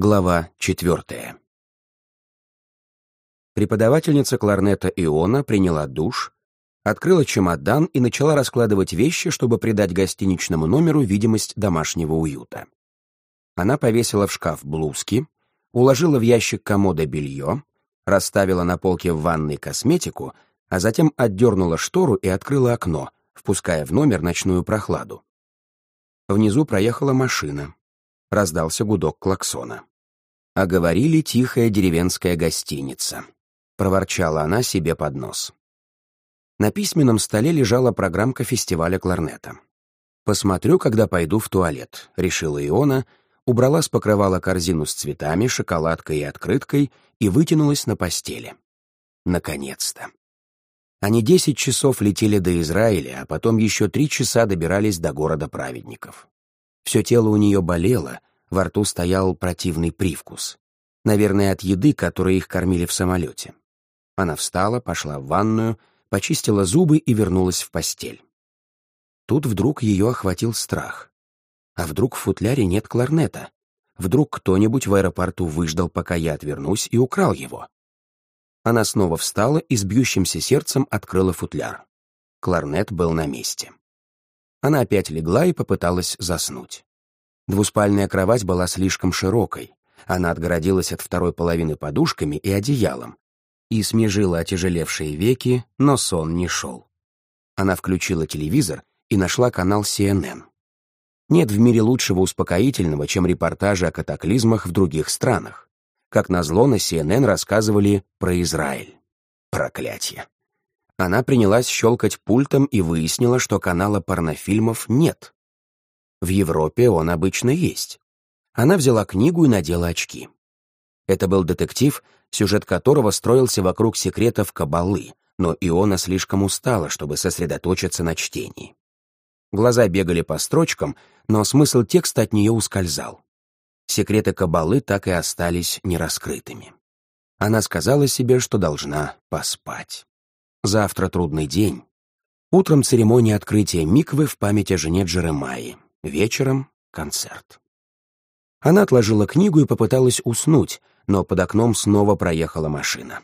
Глава четвертая. Преподавательница кларнета Иона приняла душ, открыла чемодан и начала раскладывать вещи, чтобы придать гостиничному номеру видимость домашнего уюта. Она повесила в шкаф блузки, уложила в ящик комода белье, расставила на полке в ванной косметику, а затем отдернула штору и открыла окно, впуская в номер ночную прохладу. Внизу проехала машина. Раздался гудок клаксона. А говорили тихая деревенская гостиница. Проворчала она себе под нос. На письменном столе лежала программка фестиваля кларнета. «Посмотрю, когда пойду в туалет», — решила Иона, убрала с покрывала корзину с цветами, шоколадкой и открыткой и вытянулась на постели. Наконец-то. Они десять часов летели до Израиля, а потом еще три часа добирались до города праведников. Все тело у нее болело, во рту стоял противный привкус. Наверное, от еды, которой их кормили в самолете. Она встала, пошла в ванную, почистила зубы и вернулась в постель. Тут вдруг ее охватил страх. А вдруг в футляре нет кларнета? Вдруг кто-нибудь в аэропорту выждал, пока я отвернусь, и украл его? Она снова встала и с бьющимся сердцем открыла футляр. Кларнет был на месте. Она опять легла и попыталась заснуть. Двуспальная кровать была слишком широкой. Она отгородилась от второй половины подушками и одеялом и смежила отяжелевшие веки, но сон не шел. Она включила телевизор и нашла канал CNN. Нет в мире лучшего успокоительного, чем репортажи о катаклизмах в других странах. Как назло, на CNN рассказывали про Израиль. Проклятие. Она принялась щелкать пультом и выяснила, что канала порнофильмов нет. В Европе он обычно есть. Она взяла книгу и надела очки. Это был детектив, сюжет которого строился вокруг секретов Кабалы, но Иона слишком устала, чтобы сосредоточиться на чтении. Глаза бегали по строчкам, но смысл текста от нее ускользал. Секреты Кабалы так и остались нераскрытыми. Она сказала себе, что должна поспать. Завтра трудный день. Утром церемония открытия миквы в память о жене Джеремаи. Вечером — концерт. Она отложила книгу и попыталась уснуть, но под окном снова проехала машина.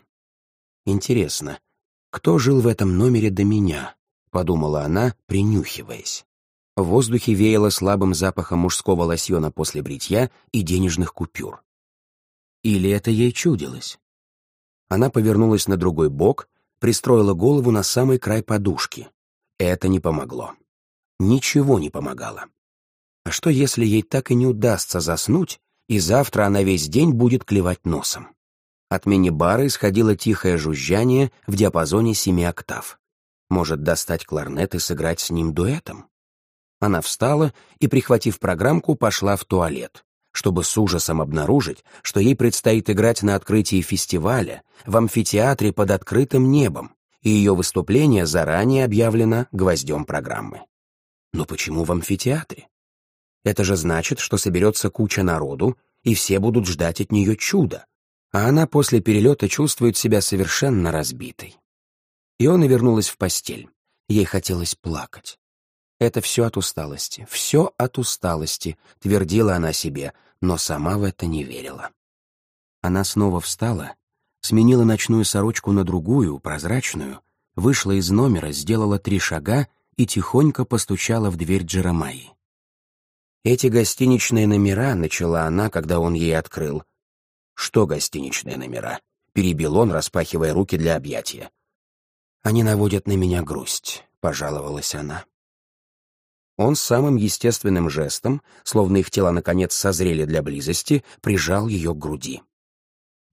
«Интересно, кто жил в этом номере до меня?» — подумала она, принюхиваясь. В воздухе веяло слабым запахом мужского лосьона после бритья и денежных купюр. Или это ей чудилось? Она повернулась на другой бок, пристроила голову на самый край подушки. Это не помогло. Ничего не помогало. А что, если ей так и не удастся заснуть, и завтра она весь день будет клевать носом? От мини-бара исходило тихое жужжание в диапазоне семи октав. Может, достать кларнет и сыграть с ним дуэтом? Она встала и, прихватив программку, пошла в туалет, чтобы с ужасом обнаружить, что ей предстоит играть на открытии фестиваля в амфитеатре под открытым небом, и ее выступление заранее объявлено гвоздем программы. Но почему в амфитеатре? Это же значит, что соберется куча народу, и все будут ждать от нее чуда, а она после перелета чувствует себя совершенно разбитой. Иона вернулась в постель. Ей хотелось плакать. «Это все от усталости, все от усталости», — твердила она себе, но сама в это не верила. Она снова встала, сменила ночную сорочку на другую, прозрачную, вышла из номера, сделала три шага и тихонько постучала в дверь Джеромаи. «Эти гостиничные номера», — начала она, когда он ей открыл. «Что гостиничные номера?» — перебил он, распахивая руки для объятия. «Они наводят на меня грусть», — пожаловалась она. Он самым естественным жестом, словно их тела наконец созрели для близости, прижал ее к груди.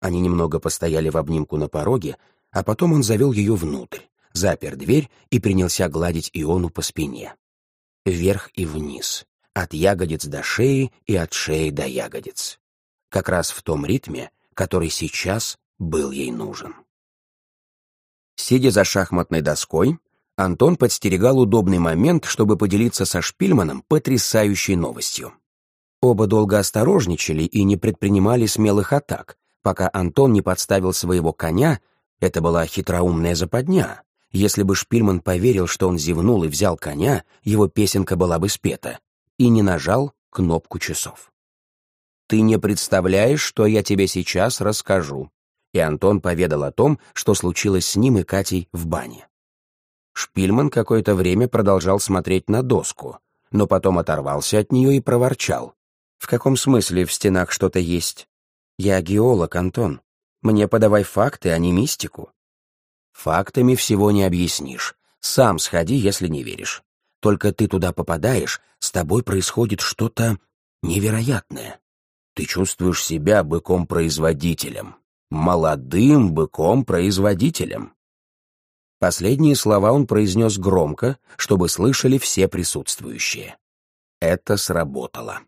Они немного постояли в обнимку на пороге, а потом он завел ее внутрь, запер дверь и принялся гладить Иону по спине. Вверх и вниз, от ягодиц до шеи и от шеи до ягодиц. Как раз в том ритме, который сейчас был ей нужен. Сидя за шахматной доской, Антон подстерегал удобный момент, чтобы поделиться со Шпильманом потрясающей новостью. Оба долго осторожничали и не предпринимали смелых атак, пока Антон не подставил своего коня, это была хитроумная западня. Если бы Шпильман поверил, что он зевнул и взял коня, его песенка была бы спета и не нажал кнопку часов. Ты не представляешь, что я тебе сейчас расскажу». И Антон поведал о том, что случилось с ним и Катей в бане. Шпильман какое-то время продолжал смотреть на доску, но потом оторвался от нее и проворчал. «В каком смысле в стенах что-то есть? Я геолог, Антон. Мне подавай факты, а не мистику». «Фактами всего не объяснишь. Сам сходи, если не веришь. Только ты туда попадаешь, с тобой происходит что-то невероятное. Ты чувствуешь себя быком-производителем. Молодым быком-производителем. Последние слова он произнес громко, чтобы слышали все присутствующие. Это сработало.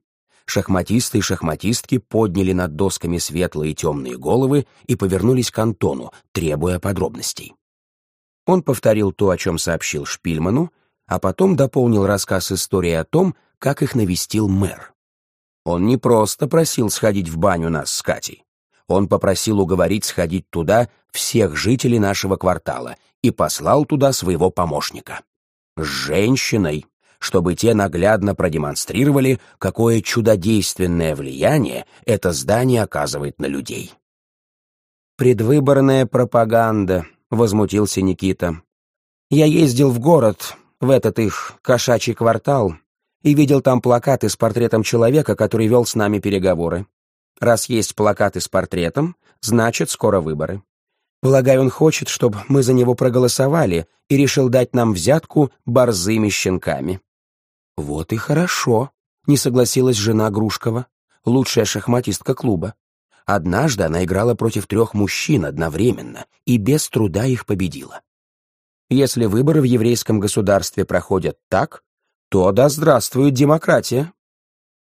Шахматисты и шахматистки подняли над досками светлые темные головы и повернулись к Антону, требуя подробностей. Он повторил то, о чем сообщил Шпильману, а потом дополнил рассказ истории о том, как их навестил мэр. Он не просто просил сходить в баню нас с Катей. Он попросил уговорить сходить туда всех жителей нашего квартала и послал туда своего помощника. С женщиной, чтобы те наглядно продемонстрировали, какое чудодейственное влияние это здание оказывает на людей. «Предвыборная пропаганда», — возмутился Никита. «Я ездил в город, в этот их кошачий квартал, и видел там плакаты с портретом человека, который вел с нами переговоры. Раз есть плакаты с портретом, значит, скоро выборы. Полагаю, он хочет, чтобы мы за него проголосовали и решил дать нам взятку борзыми щенками. Вот и хорошо, не согласилась жена Грушкова, лучшая шахматистка клуба. Однажды она играла против трех мужчин одновременно и без труда их победила. Если выборы в еврейском государстве проходят так, то да здравствует демократия.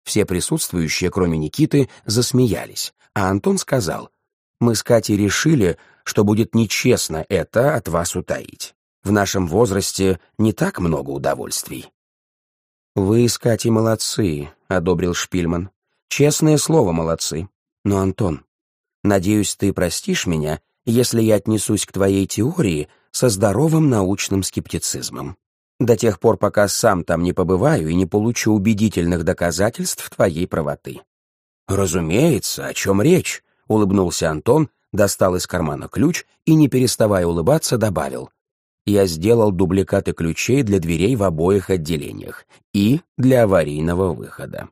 Все присутствующие, кроме Никиты, засмеялись, а Антон сказал, «Мы с Катей решили, что будет нечестно это от вас утаить. В нашем возрасте не так много удовольствий». «Вы с Катей молодцы», — одобрил Шпильман. «Честное слово, молодцы. Но, Антон, надеюсь, ты простишь меня, если я отнесусь к твоей теории со здоровым научным скептицизмом до тех пор, пока сам там не побываю и не получу убедительных доказательств твоей правоты». «Разумеется, о чем речь?» — улыбнулся Антон, достал из кармана ключ и, не переставая улыбаться, добавил. «Я сделал дубликаты ключей для дверей в обоих отделениях и для аварийного выхода».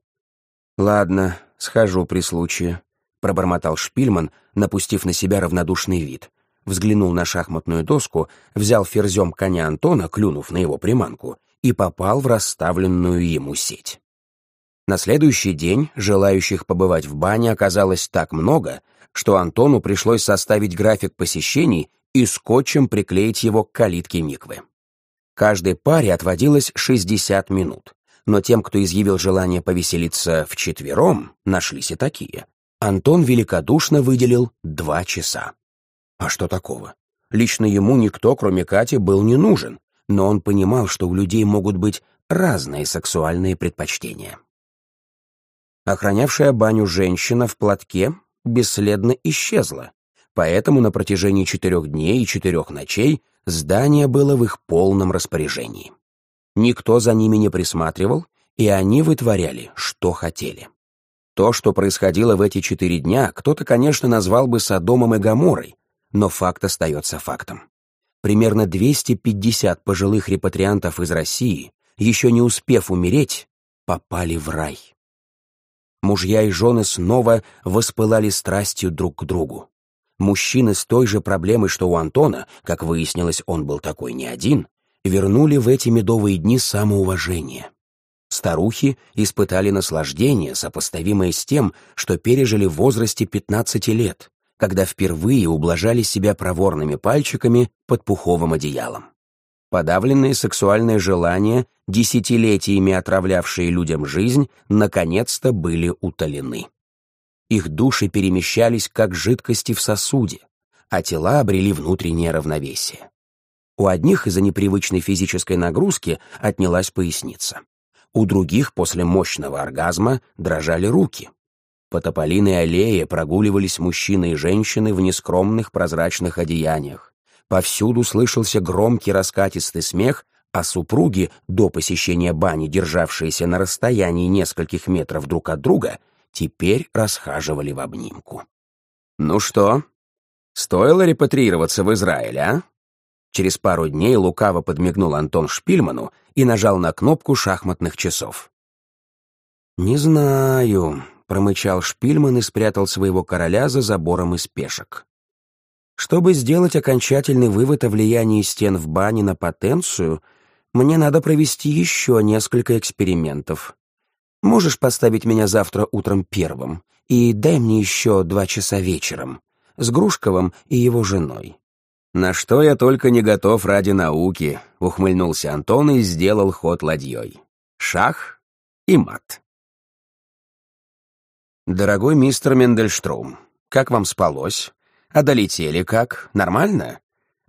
«Ладно, схожу при случае», — пробормотал Шпильман, напустив на себя равнодушный вид взглянул на шахматную доску, взял ферзем коня Антона, клюнув на его приманку, и попал в расставленную ему сеть. На следующий день желающих побывать в бане оказалось так много, что Антону пришлось составить график посещений и скотчем приклеить его к калитке Миквы. Каждой паре отводилось 60 минут, но тем, кто изъявил желание повеселиться вчетвером, нашлись и такие. Антон великодушно выделил два часа. А что такого? Лично ему никто, кроме Кати, был не нужен, но он понимал, что у людей могут быть разные сексуальные предпочтения. Охранявшая баню женщина в платке бесследно исчезла, поэтому на протяжении четырех дней и четырех ночей здание было в их полном распоряжении. Никто за ними не присматривал, и они вытворяли, что хотели. То, что происходило в эти четыре дня, кто-то, конечно, назвал бы Содомом и Гоморрой, но факт остается фактом. Примерно 250 пожилых репатриантов из России, еще не успев умереть, попали в рай. Мужья и жены снова воспылали страстью друг к другу. Мужчины с той же проблемой, что у Антона, как выяснилось, он был такой не один, вернули в эти медовые дни самоуважение. Старухи испытали наслаждение, сопоставимое с тем, что пережили в возрасте 15 лет, когда впервые ублажали себя проворными пальчиками под пуховым одеялом. Подавленные сексуальные желания, десятилетиями отравлявшие людям жизнь, наконец-то были утолены. Их души перемещались как жидкости в сосуде, а тела обрели внутреннее равновесие. У одних из-за непривычной физической нагрузки отнялась поясница. У других после мощного оргазма дрожали руки. По тополиной аллее прогуливались мужчины и женщины в нескромных прозрачных одеяниях. Повсюду слышался громкий раскатистый смех, а супруги, до посещения бани, державшиеся на расстоянии нескольких метров друг от друга, теперь расхаживали в обнимку. «Ну что, стоило репатриироваться в Израиль, а?» Через пару дней лукаво подмигнул Антон Шпильману и нажал на кнопку шахматных часов. «Не знаю», — промычал Шпильман и спрятал своего короля за забором из пешек. «Чтобы сделать окончательный вывод о влиянии стен в бане на потенцию, мне надо провести еще несколько экспериментов. Можешь поставить меня завтра утром первым и дай мне еще два часа вечером с Грушковым и его женой. «На что я только не готов ради науки», — ухмыльнулся Антон и сделал ход ладьей. Шах и мат. «Дорогой мистер Мендельштром, как вам спалось? А долетели как? Нормально?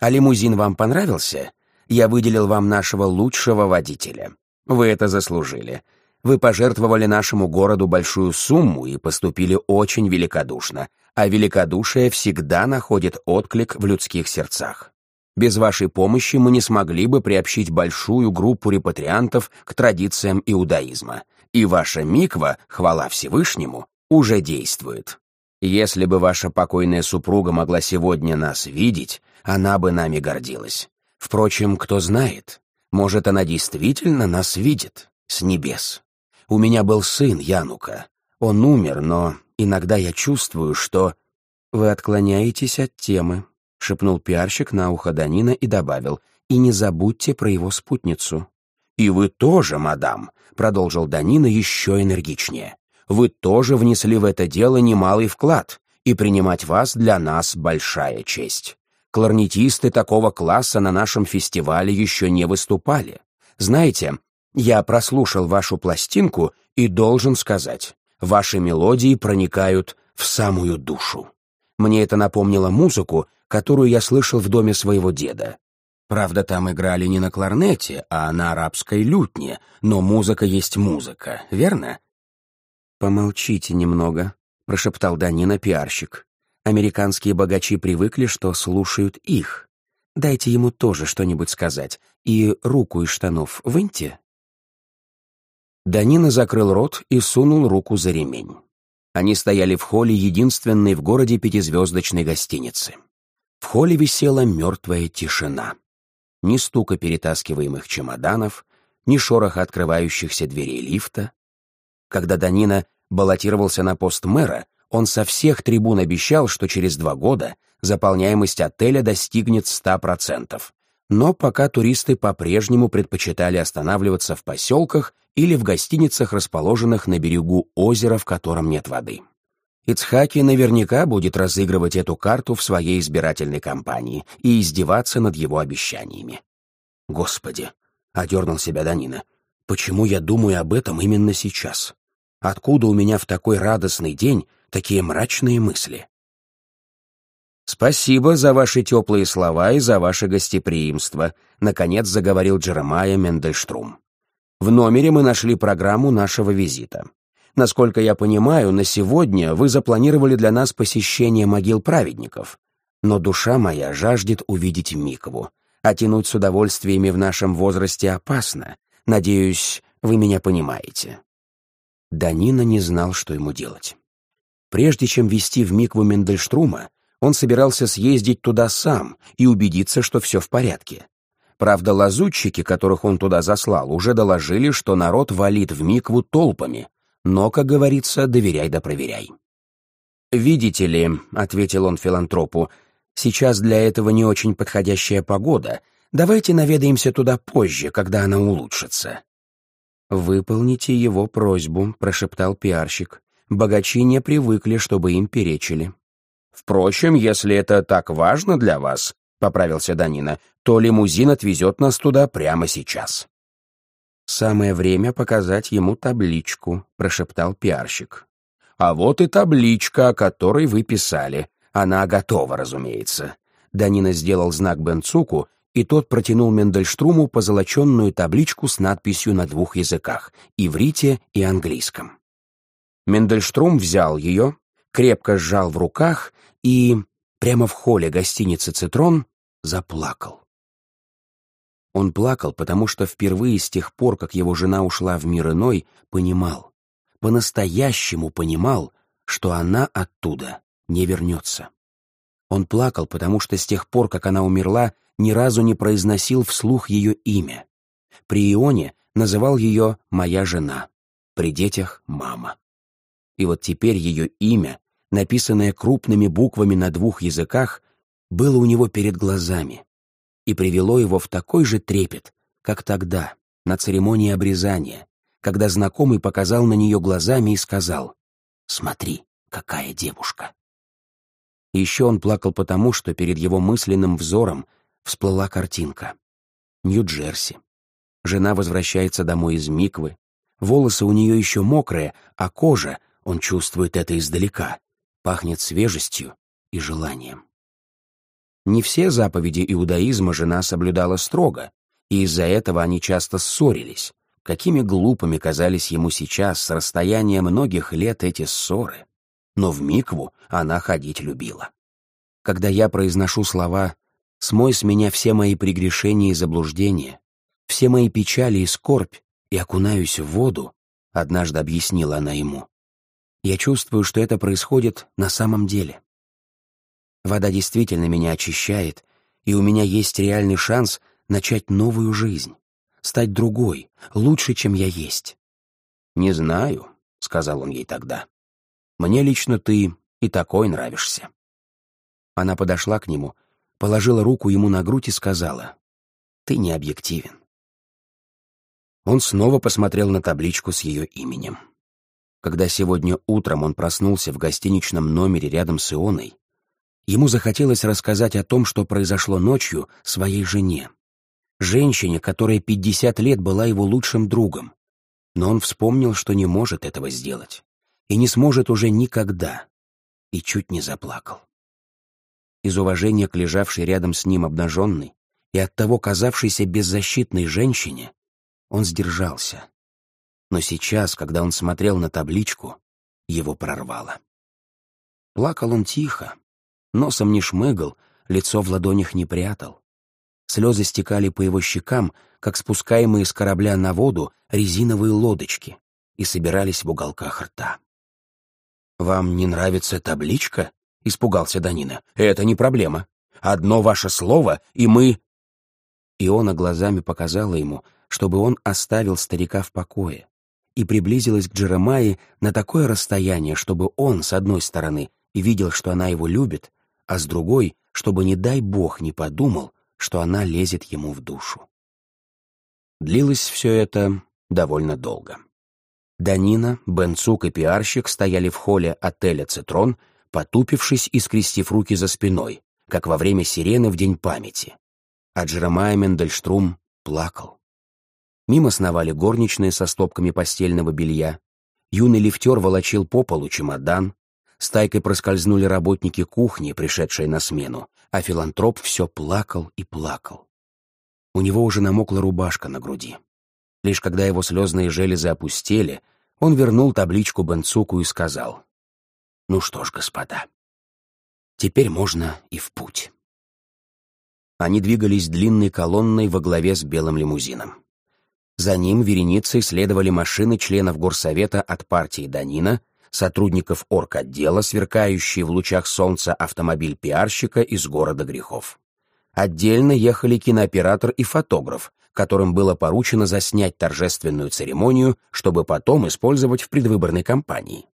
А лимузин вам понравился? Я выделил вам нашего лучшего водителя. Вы это заслужили. Вы пожертвовали нашему городу большую сумму и поступили очень великодушно, а великодушие всегда находит отклик в людских сердцах. Без вашей помощи мы не смогли бы приобщить большую группу репатриантов к традициям иудаизма. И ваша миква, хвала Всевышнему, уже действует. Если бы ваша покойная супруга могла сегодня нас видеть, она бы нами гордилась. Впрочем, кто знает, может, она действительно нас видит с небес. У меня был сын, Янука. Он умер, но иногда я чувствую, что... Вы отклоняетесь от темы, — шепнул пиарщик на ухо Данина и добавил, и не забудьте про его спутницу. «И вы тоже, мадам», — продолжил Данина еще энергичнее. «Вы тоже внесли в это дело немалый вклад, и принимать вас для нас большая честь. Кларнетисты такого класса на нашем фестивале еще не выступали. Знаете, я прослушал вашу пластинку и должен сказать, ваши мелодии проникают в самую душу. Мне это напомнило музыку, которую я слышал в доме своего деда. Правда, там играли не на кларнете, а на арабской лютне, но музыка есть музыка, верно? «Помолчите немного», — прошептал Данина пиарщик. «Американские богачи привыкли, что слушают их. Дайте ему тоже что-нибудь сказать, и руку из штанов выньте». Данина закрыл рот и сунул руку за ремень. Они стояли в холле единственной в городе пятизвездочной гостиницы. В холле висела мертвая тишина. Ни стука перетаскиваемых чемоданов, ни шороха открывающихся дверей лифта. Когда Данина баллотировался на пост мэра, он со всех трибун обещал, что через два года заполняемость отеля достигнет 100%. Но пока туристы по-прежнему предпочитали останавливаться в поселках или в гостиницах, расположенных на берегу озера, в котором нет воды. Ицхаки наверняка будет разыгрывать эту карту в своей избирательной кампании и издеваться над его обещаниями. «Господи!» — одернул себя Данина. «Почему я думаю об этом именно сейчас? Откуда у меня в такой радостный день такие мрачные мысли?» «Спасибо за ваши теплые слова и за ваше гостеприимство», — наконец заговорил Джеремайя Мендельштрум. В номере мы нашли программу нашего визита. Насколько я понимаю, на сегодня вы запланировали для нас посещение могил праведников. Но душа моя жаждет увидеть Микву, а тянуть с удовольствиями в нашем возрасте опасно. Надеюсь, вы меня понимаете». Данина не знал, что ему делать. Прежде чем вести в Микву Мендельштрума, он собирался съездить туда сам и убедиться, что все в порядке. Правда, лазутчики, которых он туда заслал, уже доложили, что народ валит в микву толпами, но, как говорится, доверяй да проверяй. «Видите ли», — ответил он филантропу, — «сейчас для этого не очень подходящая погода. Давайте наведаемся туда позже, когда она улучшится». «Выполните его просьбу», — прошептал пиарщик. «Богачи не привыкли, чтобы им перечили». «Впрочем, если это так важно для вас, — поправился Данина, — то лимузин отвезет нас туда прямо сейчас. «Самое время показать ему табличку», — прошептал пиарщик. «А вот и табличка, о которой вы писали. Она готова, разумеется». Данина сделал знак Бенцуку, и тот протянул Мендельштруму позолоченную табличку с надписью на двух языках — иврите и английском. Мендельштрум взял ее, крепко сжал в руках и прямо в холле гостиницы «Цитрон» заплакал. Он плакал, потому что впервые с тех пор, как его жена ушла в мир иной, понимал. по-настоящему понимал, что она оттуда не вернется. Он плакал, потому что с тех пор, как она умерла, ни разу не произносил вслух ее имя. При Ионе называл ее «моя жена», при детях — «мама». И вот теперь ее имя, написанное крупными буквами на двух языках, было у него перед глазами и привело его в такой же трепет, как тогда, на церемонии обрезания, когда знакомый показал на нее глазами и сказал «Смотри, какая девушка». Еще он плакал потому, что перед его мысленным взором всплыла картинка. Нью-Джерси. Жена возвращается домой из Миквы. Волосы у нее еще мокрые, а кожа, он чувствует это издалека, пахнет свежестью и желанием. Не все заповеди иудаизма жена соблюдала строго, и из-за этого они часто ссорились. Какими глупыми казались ему сейчас с расстояния многих лет эти ссоры. Но в микву она ходить любила. Когда я произношу слова «Смой с меня все мои прегрешения и заблуждения, все мои печали и скорбь, и окунаюсь в воду», однажды объяснила она ему. Я чувствую, что это происходит на самом деле. Вода действительно меня очищает, и у меня есть реальный шанс начать новую жизнь стать другой, лучше, чем я есть. «Не знаю», — сказал он ей тогда. «Мне лично ты и такой нравишься». Она подошла к нему, положила руку ему на грудь и сказала, «Ты не объективен». Он снова посмотрел на табличку с ее именем. Когда сегодня утром он проснулся в гостиничном номере рядом с Ионой, ему захотелось рассказать о том, что произошло ночью, своей жене женщине, которая 50 лет была его лучшим другом. Но он вспомнил, что не может этого сделать. И не сможет уже никогда. И чуть не заплакал. Из уважения к лежавшей рядом с ним обнаженной и от того казавшейся беззащитной женщине он сдержался. Но сейчас, когда он смотрел на табличку, его прорвало. Плакал он тихо, носом не шмыгал, лицо в ладонях не прятал. Слезы стекали по его щекам, как спускаемые с корабля на воду резиновые лодочки, и собирались в уголках рта. «Вам не нравится табличка?» — испугался Данина. «Это не проблема. Одно ваше слово, и мы...» Иона глазами показала ему, чтобы он оставил старика в покое, и приблизилась к Джеремае на такое расстояние, чтобы он, с одной стороны, видел, что она его любит, а с другой, чтобы, не дай бог, не подумал, что она лезет ему в душу. Длилось все это довольно долго. Данина, Бенцук и пиарщик стояли в холле отеля «Цитрон», потупившись и скрестив руки за спиной, как во время сирены в День памяти. А Джеремайя Мендельштрум плакал. Мимо сновали горничные со стопками постельного белья. Юный лифтер волочил по полу чемодан. Стайкой проскользнули работники кухни, пришедшие на смену, а филантроп все плакал и плакал. У него уже намокла рубашка на груди. Лишь когда его слезные железы опустели, он вернул табличку Бенцуку и сказал, «Ну что ж, господа, теперь можно и в путь». Они двигались длинной колонной во главе с белым лимузином. За ним вереницей следовали машины членов горсовета от партии Данина, сотрудников орготдела, сверкающий в лучах солнца автомобиль пиарщика из города грехов. Отдельно ехали кинооператор и фотограф, которым было поручено заснять торжественную церемонию, чтобы потом использовать в предвыборной кампании.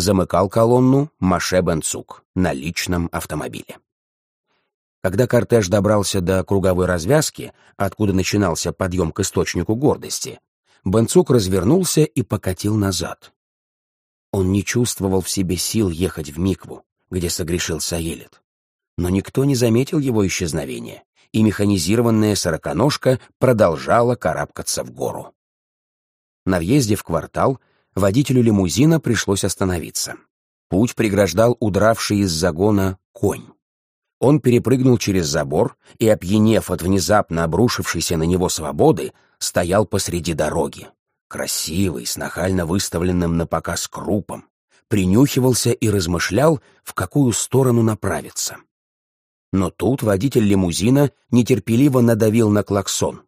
Замыкал колонну Маше Бенцук на личном автомобиле. Когда кортеж добрался до круговой развязки, откуда начинался подъем к источнику гордости, Бенцук развернулся и покатил назад. Он не чувствовал в себе сил ехать в Микву, где согрешил Саелит. Но никто не заметил его исчезновения, и механизированная сороконожка продолжала карабкаться в гору. На въезде в квартал водителю лимузина пришлось остановиться. Путь преграждал удравший из загона конь. Он перепрыгнул через забор и, опьянев от внезапно обрушившейся на него свободы, стоял посреди дороги, красивый, с нахально выставленным на показ крупом, принюхивался и размышлял, в какую сторону направиться. Но тут водитель лимузина нетерпеливо надавил на клаксон.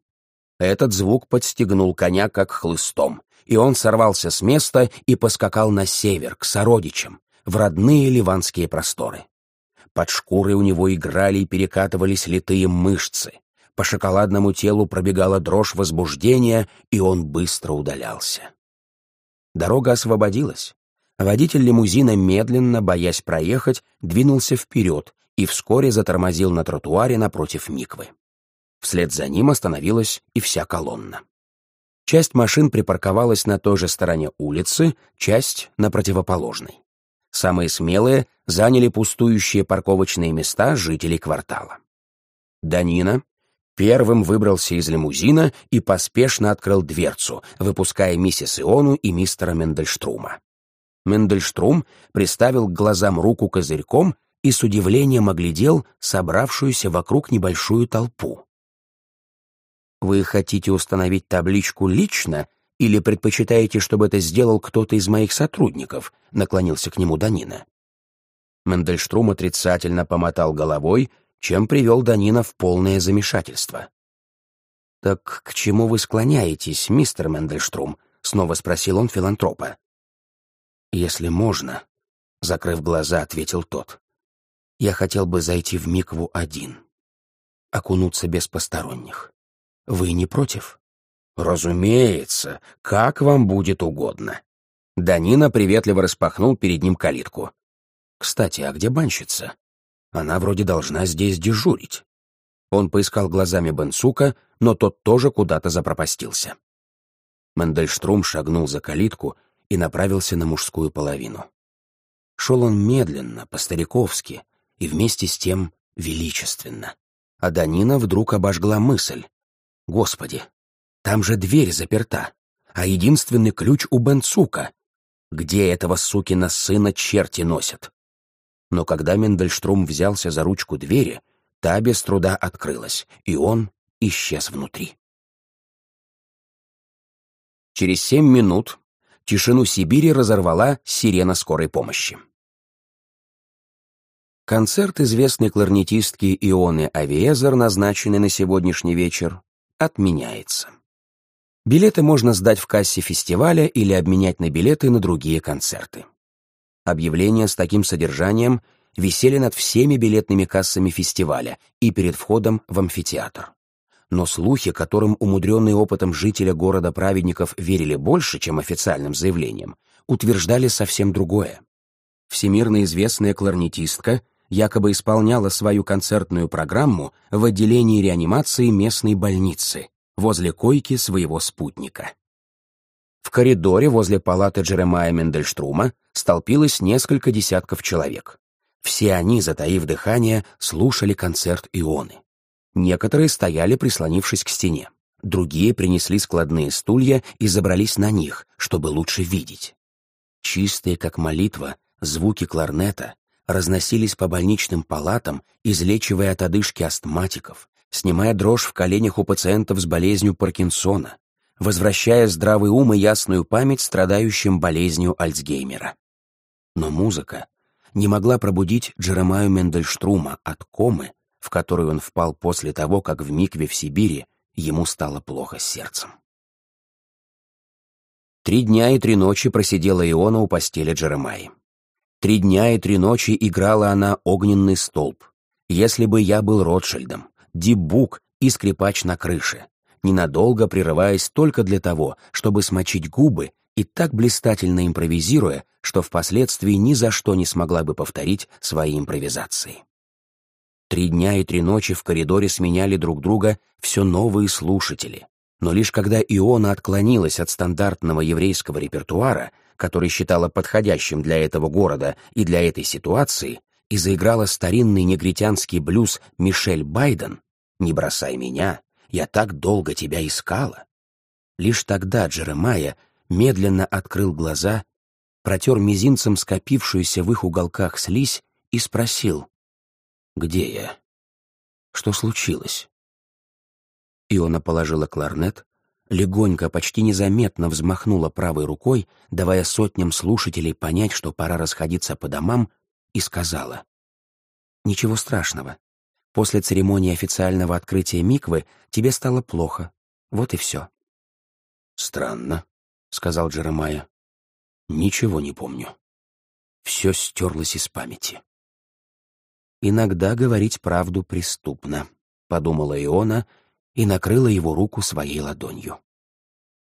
Этот звук подстегнул коня как хлыстом, и он сорвался с места и поскакал на север, к сородичам, в родные ливанские просторы. Под шкурой у него играли и перекатывались литые мышцы. По шоколадному телу пробегала дрожь возбуждения, и он быстро удалялся. Дорога освободилась. Водитель лимузина медленно, боясь проехать, двинулся вперед и вскоре затормозил на тротуаре напротив Миквы. Вслед за ним остановилась и вся колонна. Часть машин припарковалась на той же стороне улицы, часть — на противоположной. Самые смелые заняли пустующие парковочные места жителей квартала. Данина первым выбрался из лимузина и поспешно открыл дверцу, выпуская миссис Иону и мистера Мендельштрума. Мендельштрум приставил к глазам руку козырьком и с удивлением оглядел собравшуюся вокруг небольшую толпу. «Вы хотите установить табличку лично или предпочитаете, чтобы это сделал кто-то из моих сотрудников?» — наклонился к нему Данина. Мендельштрум отрицательно помотал головой, чем привел Данина в полное замешательство. «Так к чему вы склоняетесь, мистер Мендельштрум?» — снова спросил он филантропа. «Если можно», — закрыв глаза, ответил тот. «Я хотел бы зайти в Микву один, окунуться без посторонних. Вы не против?» «Разумеется, как вам будет угодно». Данина приветливо распахнул перед ним калитку. «Кстати, а где банщица? Она вроде должна здесь дежурить». Он поискал глазами Бенсука, но тот тоже куда-то запропастился. Мендельштрум шагнул за калитку и направился на мужскую половину. Шел он медленно, по-стариковски, и вместе с тем величественно. А Данина вдруг обожгла мысль. «Господи, там же дверь заперта, а единственный ключ у Бенцука. Где этого сукина сына черти носят?» Но когда Мендельштрум взялся за ручку двери, та без труда открылась, и он исчез внутри. Через семь минут тишину Сибири разорвала сирена скорой помощи. Концерт известной кларнетистки Ионы Авиезер, назначенный на сегодняшний вечер, отменяется. Билеты можно сдать в кассе фестиваля или обменять на билеты на другие концерты. Объявления с таким содержанием висели над всеми билетными кассами фестиваля и перед входом в амфитеатр. Но слухи, которым умудренные опытом жителя города праведников верили больше, чем официальным заявлениям, утверждали совсем другое. Всемирно известная кларнетистка якобы исполняла свою концертную программу в отделении реанимации местной больницы, возле койки своего спутника. В коридоре возле палаты Джеремая Мендельштрума столпилось несколько десятков человек. Все они, затаив дыхание, слушали концерт Ионы. Некоторые стояли, прислонившись к стене. Другие принесли складные стулья и забрались на них, чтобы лучше видеть. Чистые, как молитва, звуки кларнета разносились по больничным палатам, излечивая от одышки астматиков, снимая дрожь в коленях у пациентов с болезнью Паркинсона, возвращая здравый ум и ясную память страдающим болезнью Альцгеймера. Но музыка не могла пробудить Джеремаю Мендельштрума от комы, в которую он впал после того, как в Микве в Сибири ему стало плохо с сердцем. Три дня и три ночи просидела Иона у постели Джеремаи. Три дня и три ночи играла она огненный столб. Если бы я был Ротшильдом, Дибук и скрипач на крыше, ненадолго прерываясь только для того, чтобы смочить губы и так блистательно импровизируя, что впоследствии ни за что не смогла бы повторить свои импровизации. Три дня и три ночи в коридоре сменяли друг друга все новые слушатели. Но лишь когда Иона отклонилась от стандартного еврейского репертуара, который считала подходящим для этого города и для этой ситуации, и заиграла старинный негритянский блюз Мишель Байден «Не бросай меня, я так долго тебя искала». Лишь тогда Джеремая медленно открыл глаза, протер мизинцем скопившуюся в их уголках слизь и спросил где я? Что случилось? Иона положила кларнет, легонько, почти незаметно взмахнула правой рукой, давая сотням слушателей понять, что пора расходиться по домам, и сказала. «Ничего страшного. После церемонии официального открытия Миквы тебе стало плохо. Вот и все». «Странно. сказал Джеремайя. «Ничего не помню. Все стерлось из памяти». «Иногда говорить правду преступно», — подумала Иона и накрыла его руку своей ладонью.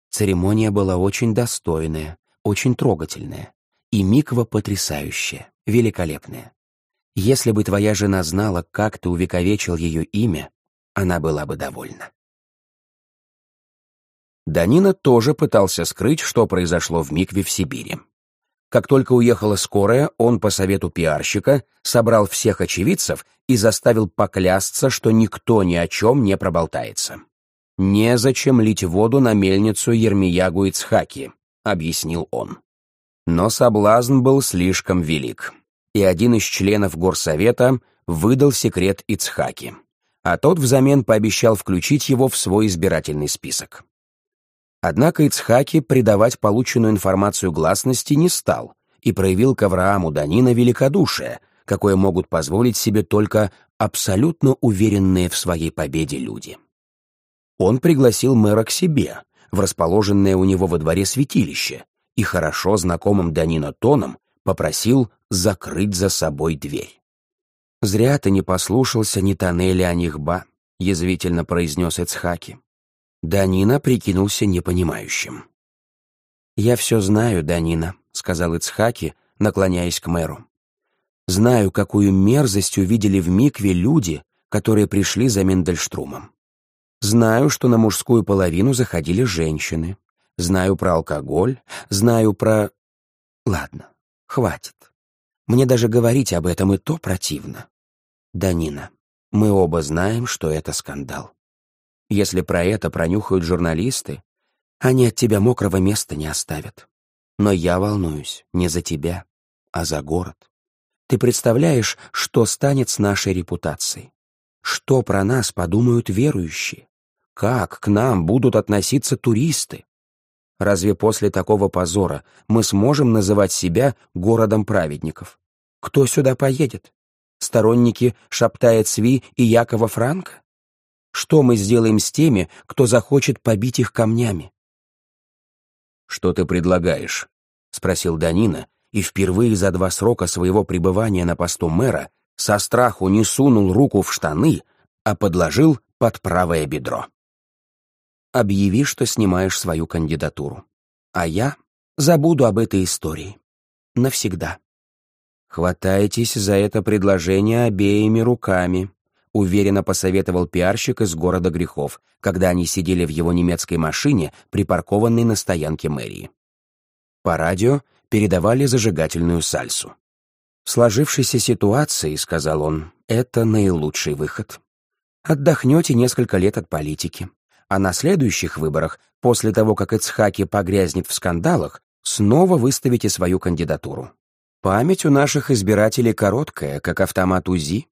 Церемония была очень достойная, очень трогательная, и миква потрясающая, великолепная. Если бы твоя жена знала, как ты увековечил ее имя, она была бы довольна. Данина тоже пытался скрыть, что произошло в Микве в Сибири. Как только уехала скорая, он по совету пиарщика собрал всех очевидцев и заставил поклясться, что никто ни о чем не проболтается. «Незачем лить воду на мельницу Ермиягу Ицхаки», — объяснил он. Но соблазн был слишком велик, и один из членов горсовета выдал секрет Ицхаки, а тот взамен пообещал включить его в свой избирательный список. Однако Ицхаки придавать полученную информацию гласности не стал и проявил к Аврааму Данина великодушие, какое могут позволить себе только абсолютно уверенные в своей победе люди. Он пригласил мэра к себе, в расположенное у него во дворе святилище, и хорошо знакомым Данина тоном попросил закрыть за собой дверь. «Зря ты не послушался ни Танеля Анихба», — язвительно произнес Эцхаки. Данина прикинулся непонимающим. «Я все знаю, Данина», — сказал Ицхаки, наклоняясь к мэру. «Знаю, какую мерзость увидели в Микве люди, которые пришли за Мендельштрумом. Знаю, что на мужскую половину заходили женщины. Знаю про алкоголь, знаю про... Ладно, хватит. Мне даже говорить об этом и то противно. Данина, мы оба знаем, что это скандал. Если про это пронюхают журналисты, они от тебя мокрого места не оставят. Но я волнуюсь не за тебя, а за город. Ты представляешь, что станет с нашей репутацией? Что про нас подумают верующие? Как к нам будут относиться туристы? Разве после такого позора мы сможем называть себя городом праведников? Кто сюда поедет? Сторонники Шаптая Цви и Якова Франка? Что мы сделаем с теми, кто захочет побить их камнями? «Что ты предлагаешь?» — спросил Данина, и впервые за два срока своего пребывания на посту мэра со страху не сунул руку в штаны, а подложил под правое бедро. «Объяви, что снимаешь свою кандидатуру, а я забуду об этой истории. Навсегда». «Хватайтесь за это предложение обеими руками», уверенно посоветовал пиарщик из города грехов, когда они сидели в его немецкой машине, припаркованной на стоянке мэрии. По радио передавали зажигательную сальсу. «В сложившейся ситуации, — сказал он, — это наилучший выход. Отдохнете несколько лет от политики, а на следующих выборах, после того, как Ицхаки погрязнет в скандалах, снова выставите свою кандидатуру. Память у наших избирателей короткая, как автомат УЗИ,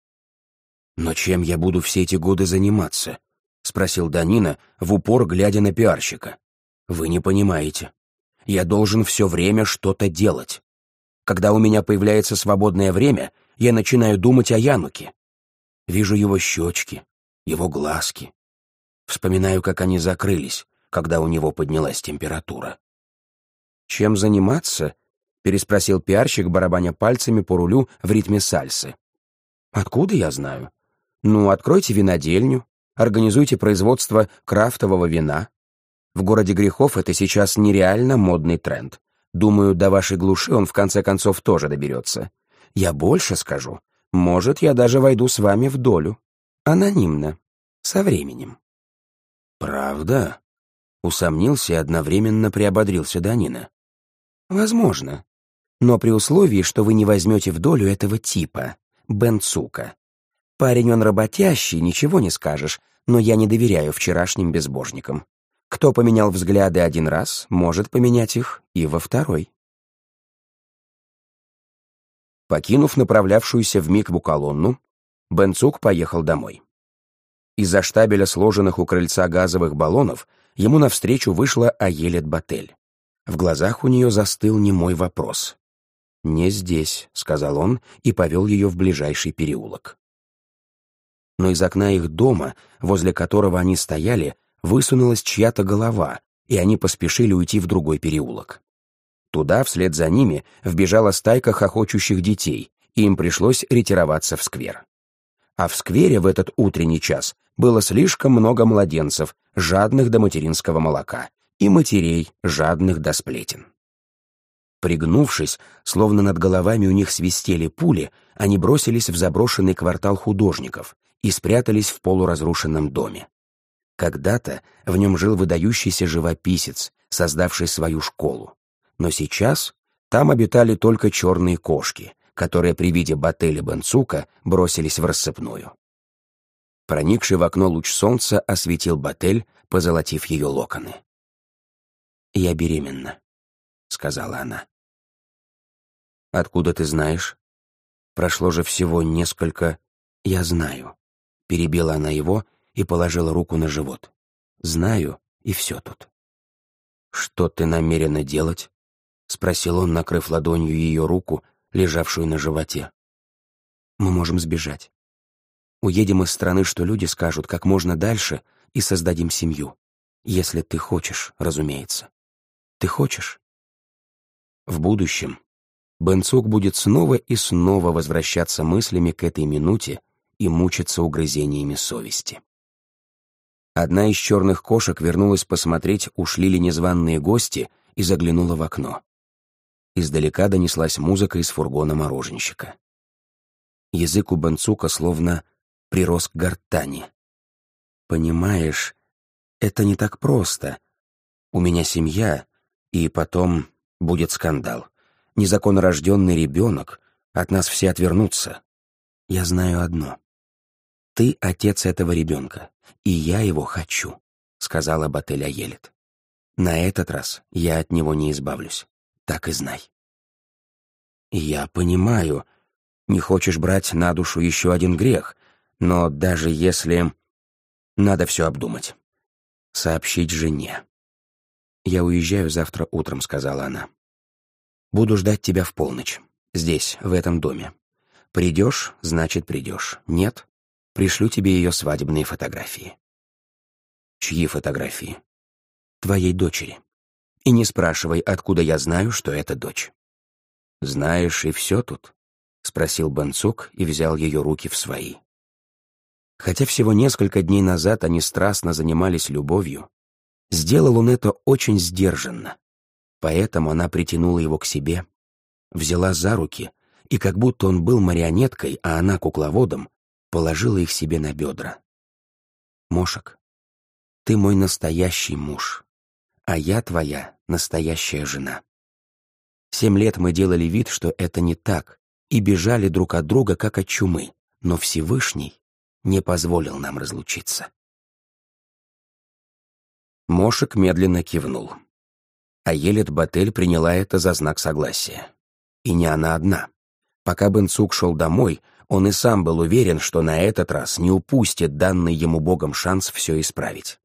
«Но чем я буду все эти годы заниматься?» — спросил Данина, в упор глядя на пиарщика. «Вы не понимаете. Я должен все время что-то делать. Когда у меня появляется свободное время, я начинаю думать о Януке. Вижу его щечки, его глазки. Вспоминаю, как они закрылись, когда у него поднялась температура. «Чем заниматься?» — переспросил пиарщик, барабаня пальцами по рулю в ритме сальсы. «Откуда я знаю? Ну, откройте винодельню, организуйте производство крафтового вина. В городе грехов это сейчас нереально модный тренд. Думаю, до вашей глуши он в конце концов тоже доберется. Я больше скажу. Может, я даже войду с вами в долю. Анонимно. Со временем. Правда? Усомнился и одновременно приободрился Данина. Возможно. Но при условии, что вы не возьмете в долю этого типа, Бенцука. Парень он работящий, ничего не скажешь, но я не доверяю вчерашним безбожникам. Кто поменял взгляды один раз, может поменять их и во второй. Покинув направлявшуюся в Микву колонну, Бенцук поехал домой. Из-за штабеля сложенных у крыльца газовых баллонов ему навстречу вышла Аелет Батель. В глазах у нее застыл немой вопрос. «Не здесь», — сказал он и повел ее в ближайший переулок но из окна их дома, возле которого они стояли, высунулась чья-то голова и они поспешили уйти в другой переулок. Туда, вслед за ними, вбежала стайка хохочущих детей, и им пришлось ретироваться в сквер. А в сквере в этот утренний час было слишком много младенцев, жадных до материнского молока, и матерей, жадных до сплетен. Пригнувшись, словно над головами у них свистели пули, они бросились в заброшенный квартал художников и спрятались в полуразрушенном доме. Когда-то в нем жил выдающийся живописец, создавший свою школу. Но сейчас там обитали только черные кошки, которые при виде Бателя Бенцука бросились в рассыпную. Проникший в окно луч солнца осветил Батель, позолотив ее локоны. «Я беременна», — сказала она. «Откуда ты знаешь?» «Прошло же всего несколько...» «Я знаю», — перебила она его и положила руку на живот. «Знаю, и все тут». «Что ты намерена делать?» — спросил он, накрыв ладонью ее руку, лежавшую на животе. «Мы можем сбежать. Уедем из страны, что люди скажут, как можно дальше, и создадим семью. Если ты хочешь, разумеется. Ты хочешь?» В будущем Бенцук будет снова и снова возвращаться мыслями к этой минуте и мучиться угрызениями совести. Одна из черных кошек вернулась посмотреть, ушли ли незваные гости, и заглянула в окно. Издалека донеслась музыка из фургона мороженщика. Язык у Бенцука словно прирос к гортани. «Понимаешь, это не так просто. У меня семья, и потом будет скандал. Незаконнорожденный ребенок, от нас все отвернутся. Я знаю одно. Ты отец этого ребенка, и я его хочу», — сказала Бателя Елет. «На этот раз я от него не избавлюсь так и знай. Я понимаю, не хочешь брать на душу еще один грех, но даже если... Надо все обдумать. Сообщить жене. «Я уезжаю завтра утром», — сказала она. «Буду ждать тебя в полночь. Здесь, в этом доме. Придешь, значит, придешь. Нет, пришлю тебе ее свадебные фотографии». «Чьи фотографии?» «Твоей дочери». И не спрашивай, откуда я знаю, что это дочь. «Знаешь, и все тут?» — спросил Бенцук и взял ее руки в свои. Хотя всего несколько дней назад они страстно занимались любовью, сделал он это очень сдержанно. Поэтому она притянула его к себе, взяла за руки, и как будто он был марионеткой, а она кукловодом, положила их себе на бедра. «Мошек, ты мой настоящий муж а я твоя настоящая жена. Семь лет мы делали вид, что это не так, и бежали друг от друга, как от чумы, но Всевышний не позволил нам разлучиться. Мошек медленно кивнул. А Елет Батель приняла это за знак согласия. И не она одна. Пока Бенцук шел домой, он и сам был уверен, что на этот раз не упустит данный ему Богом шанс все исправить.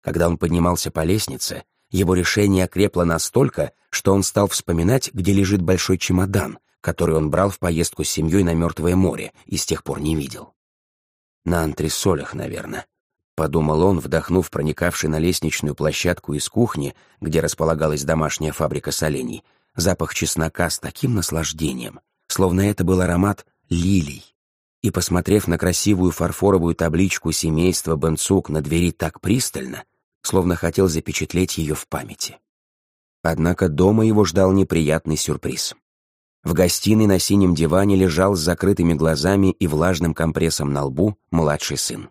Когда он поднимался по лестнице, его решение окрепло настолько, что он стал вспоминать, где лежит большой чемодан, который он брал в поездку с семьей на Мертвое море и с тех пор не видел. На антресолях, наверное. Подумал он, вдохнув проникавший на лестничную площадку из кухни, где располагалась домашняя фабрика солений, запах чеснока с таким наслаждением, словно это был аромат лилий. И, посмотрев на красивую фарфоровую табличку семейства Бенцук на двери так пристально, словно хотел запечатлеть ее в памяти. Однако дома его ждал неприятный сюрприз. В гостиной на синем диване лежал с закрытыми глазами и влажным компрессом на лбу младший сын.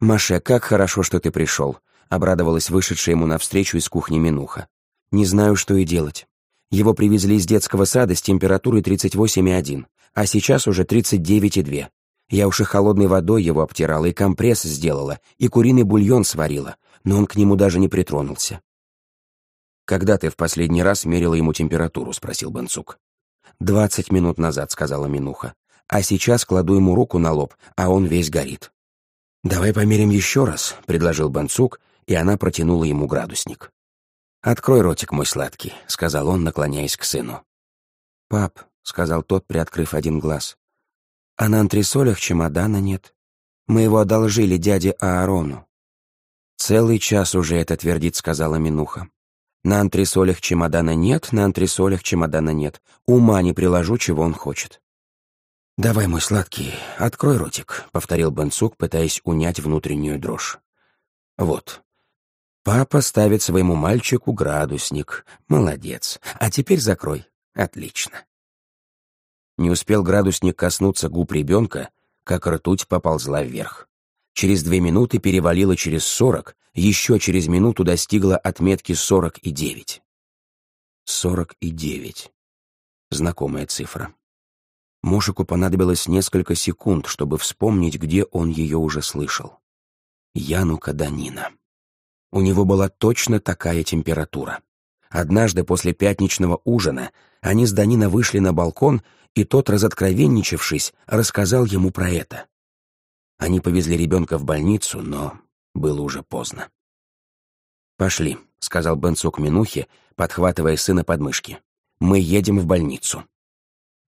«Маша, как хорошо, что ты пришел», — обрадовалась вышедшая ему навстречу из кухни Минуха. «Не знаю, что и делать. Его привезли из детского сада с температурой 38,1, а сейчас уже 39,2. Я уж и холодной водой его обтирала, и компресс сделала, и куриный бульон сварила, но он к нему даже не притронулся. «Когда ты в последний раз мерила ему температуру?» — спросил Бенцук. «Двадцать минут назад», — сказала Минуха. «А сейчас кладу ему руку на лоб, а он весь горит». «Давай померим еще раз», — предложил Бенцук, и она протянула ему градусник. «Открой ротик, мой сладкий», — сказал он, наклоняясь к сыну. «Пап», — сказал тот, приоткрыв один глаз, — «а на антресолях чемодана нет. Мы его одолжили дяде Аарону». «Целый час уже это твердит», — сказала Минуха. «На антресолях чемодана нет, на антресолях чемодана нет. Ума не приложу, чего он хочет». «Давай, мой сладкий, открой ротик», — повторил Бенцук, пытаясь унять внутреннюю дрожь. «Вот. Папа ставит своему мальчику градусник. Молодец. А теперь закрой. Отлично». Не успел градусник коснуться губ ребенка, как ртуть поползла вверх. Через две минуты перевалила через сорок, еще через минуту достигла отметки сорок и девять. Сорок и девять. Знакомая цифра. Мошику понадобилось несколько секунд, чтобы вспомнить, где он ее уже слышал. Янука Данина. У него была точно такая температура. Однажды после пятничного ужина они с Данина вышли на балкон, и тот, разоткровенничавшись, рассказал ему про это. Они повезли ребенка в больницу, но было уже поздно. «Пошли», — сказал Бенцук Минухе, подхватывая сына под мышки. «Мы едем в больницу».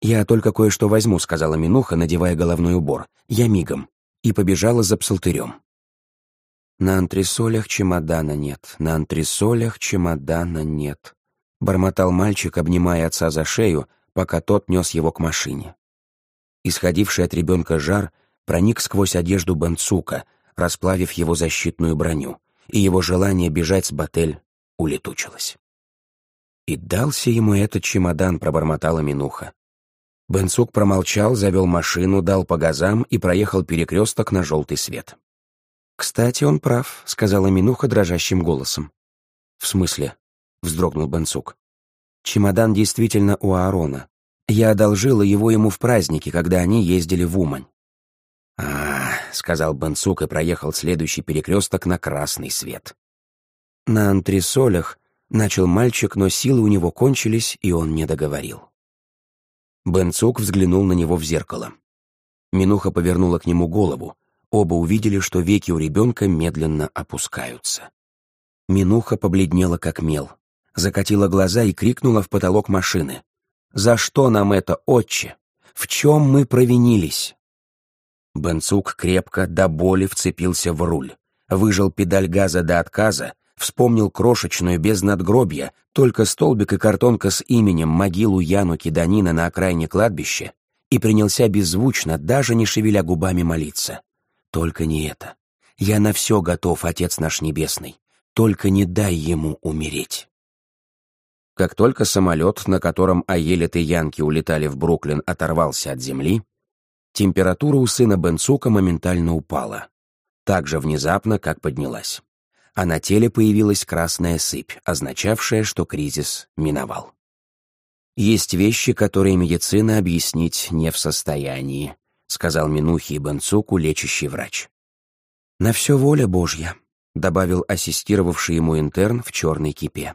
«Я только кое-что возьму», — сказала Минуха, надевая головной убор. «Я мигом». И побежала за псалтырем. «На антресолях чемодана нет, на антресолях чемодана нет», — бормотал мальчик, обнимая отца за шею, пока тот нес его к машине. Исходивший от ребенка жар проник сквозь одежду Бенцука, расплавив его защитную броню, и его желание бежать с Батель улетучилось. «И дался ему этот чемодан», — пробормотала Минуха. Бенцук промолчал, завел машину, дал по газам и проехал перекресток на желтый свет. «Кстати, он прав», — сказала Минуха дрожащим голосом. «В смысле?» — вздрогнул Бенцук. «Чемодан действительно у Аарона. Я одолжила его ему в празднике, когда они ездили в Умань». «А, — сказал Бенцук и проехал следующий перекресток на красный свет. На антресолях начал мальчик, но силы у него кончились, и он не договорил. Бенцук взглянул на него в зеркало. Минуха повернула к нему голову. Оба увидели, что веки у ребенка медленно опускаются. Минуха побледнела, как мел, закатила глаза и крикнула в потолок машины. «За что нам это, отче? В чем мы провинились?» Бенцук крепко до боли вцепился в руль, выжал педаль газа до отказа, вспомнил крошечную без надгробья, только столбик и картонка с именем могилу Яну Киданина на окраине кладбища и принялся беззвучно, даже не шевеля губами молиться. «Только не это. Я на все готов, Отец наш Небесный. Только не дай ему умереть». Как только самолет, на котором Аелет и Янки улетали в Бруклин, оторвался от земли, температура у сына Бенцука моментально упала. Так же внезапно, как поднялась а на теле появилась красная сыпь, означавшая, что кризис миновал. «Есть вещи, которые медицина объяснить не в состоянии», сказал Минухи Бенцуку лечащий врач. «На все воля Божья», добавил ассистировавший ему интерн в черной кипе.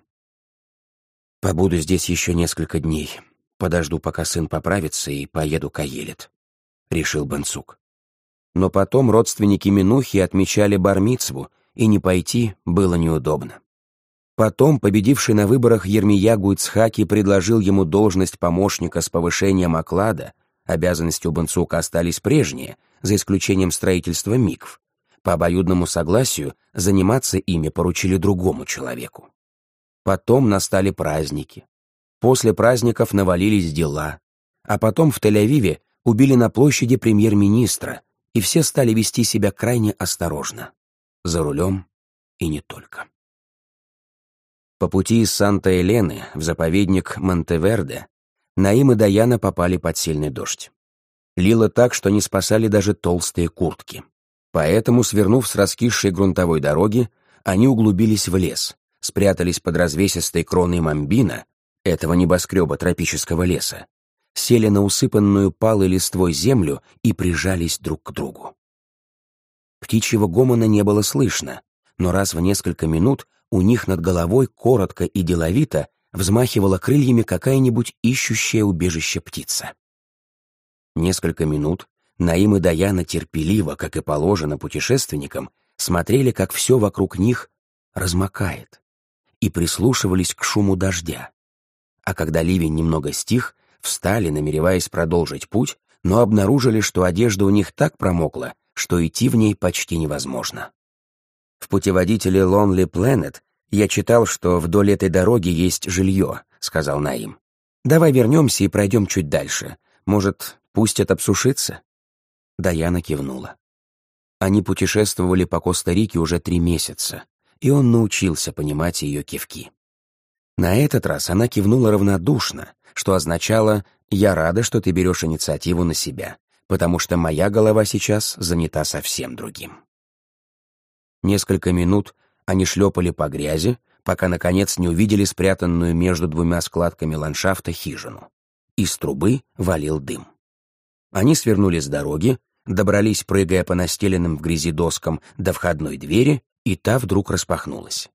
«Побуду здесь еще несколько дней. Подожду, пока сын поправится, и поеду к Аелет», — решил Бенцук. Но потом родственники Минухи отмечали бармицву, и не пойти было неудобно. Потом победивший на выборах Ермия Гуйцхаки предложил ему должность помощника с повышением оклада, обязанности у Бенцука остались прежние, за исключением строительства МИКВ. По обоюдному согласию заниматься ими поручили другому человеку. Потом настали праздники. После праздников навалились дела. А потом в Тель-Авиве убили на площади премьер-министра, и все стали вести себя крайне осторожно за рулем и не только. По пути из Санта-Елены в заповедник Монтеверде Наим и Даяна попали под сильный дождь. Лило так, что не спасали даже толстые куртки. Поэтому, свернув с раскисшей грунтовой дороги, они углубились в лес, спрятались под развесистой кроной мамбина, этого небоскреба тропического леса, сели на усыпанную палой листвой землю и прижались друг к другу. Птичьего гомона не было слышно, но раз в несколько минут у них над головой коротко и деловито взмахивала крыльями какая-нибудь ищущая убежище птица. Несколько минут Наим и Даяна терпеливо, как и положено путешественникам, смотрели, как все вокруг них размокает, и прислушивались к шуму дождя. А когда ливень немного стих, встали, намереваясь продолжить путь, но обнаружили, что одежда у них так промокла, что идти в ней почти невозможно. В путеводителе Lonely Planet я читал, что вдоль этой дороги есть жилье, сказал Наим. Давай вернемся и пройдем чуть дальше. Может, пустят обсушиться? Даяна кивнула. Они путешествовали по Коста-Рике уже три месяца, и он научился понимать ее кивки. На этот раз она кивнула равнодушно, что означало «я рада, что ты берешь инициативу на себя, потому что моя голова сейчас занята совсем другим». Несколько минут они шлепали по грязи, пока, наконец, не увидели спрятанную между двумя складками ландшафта хижину. Из трубы валил дым. Они свернули с дороги, добрались, прыгая по настеленным в грязи доскам, до входной двери, и та вдруг распахнулась.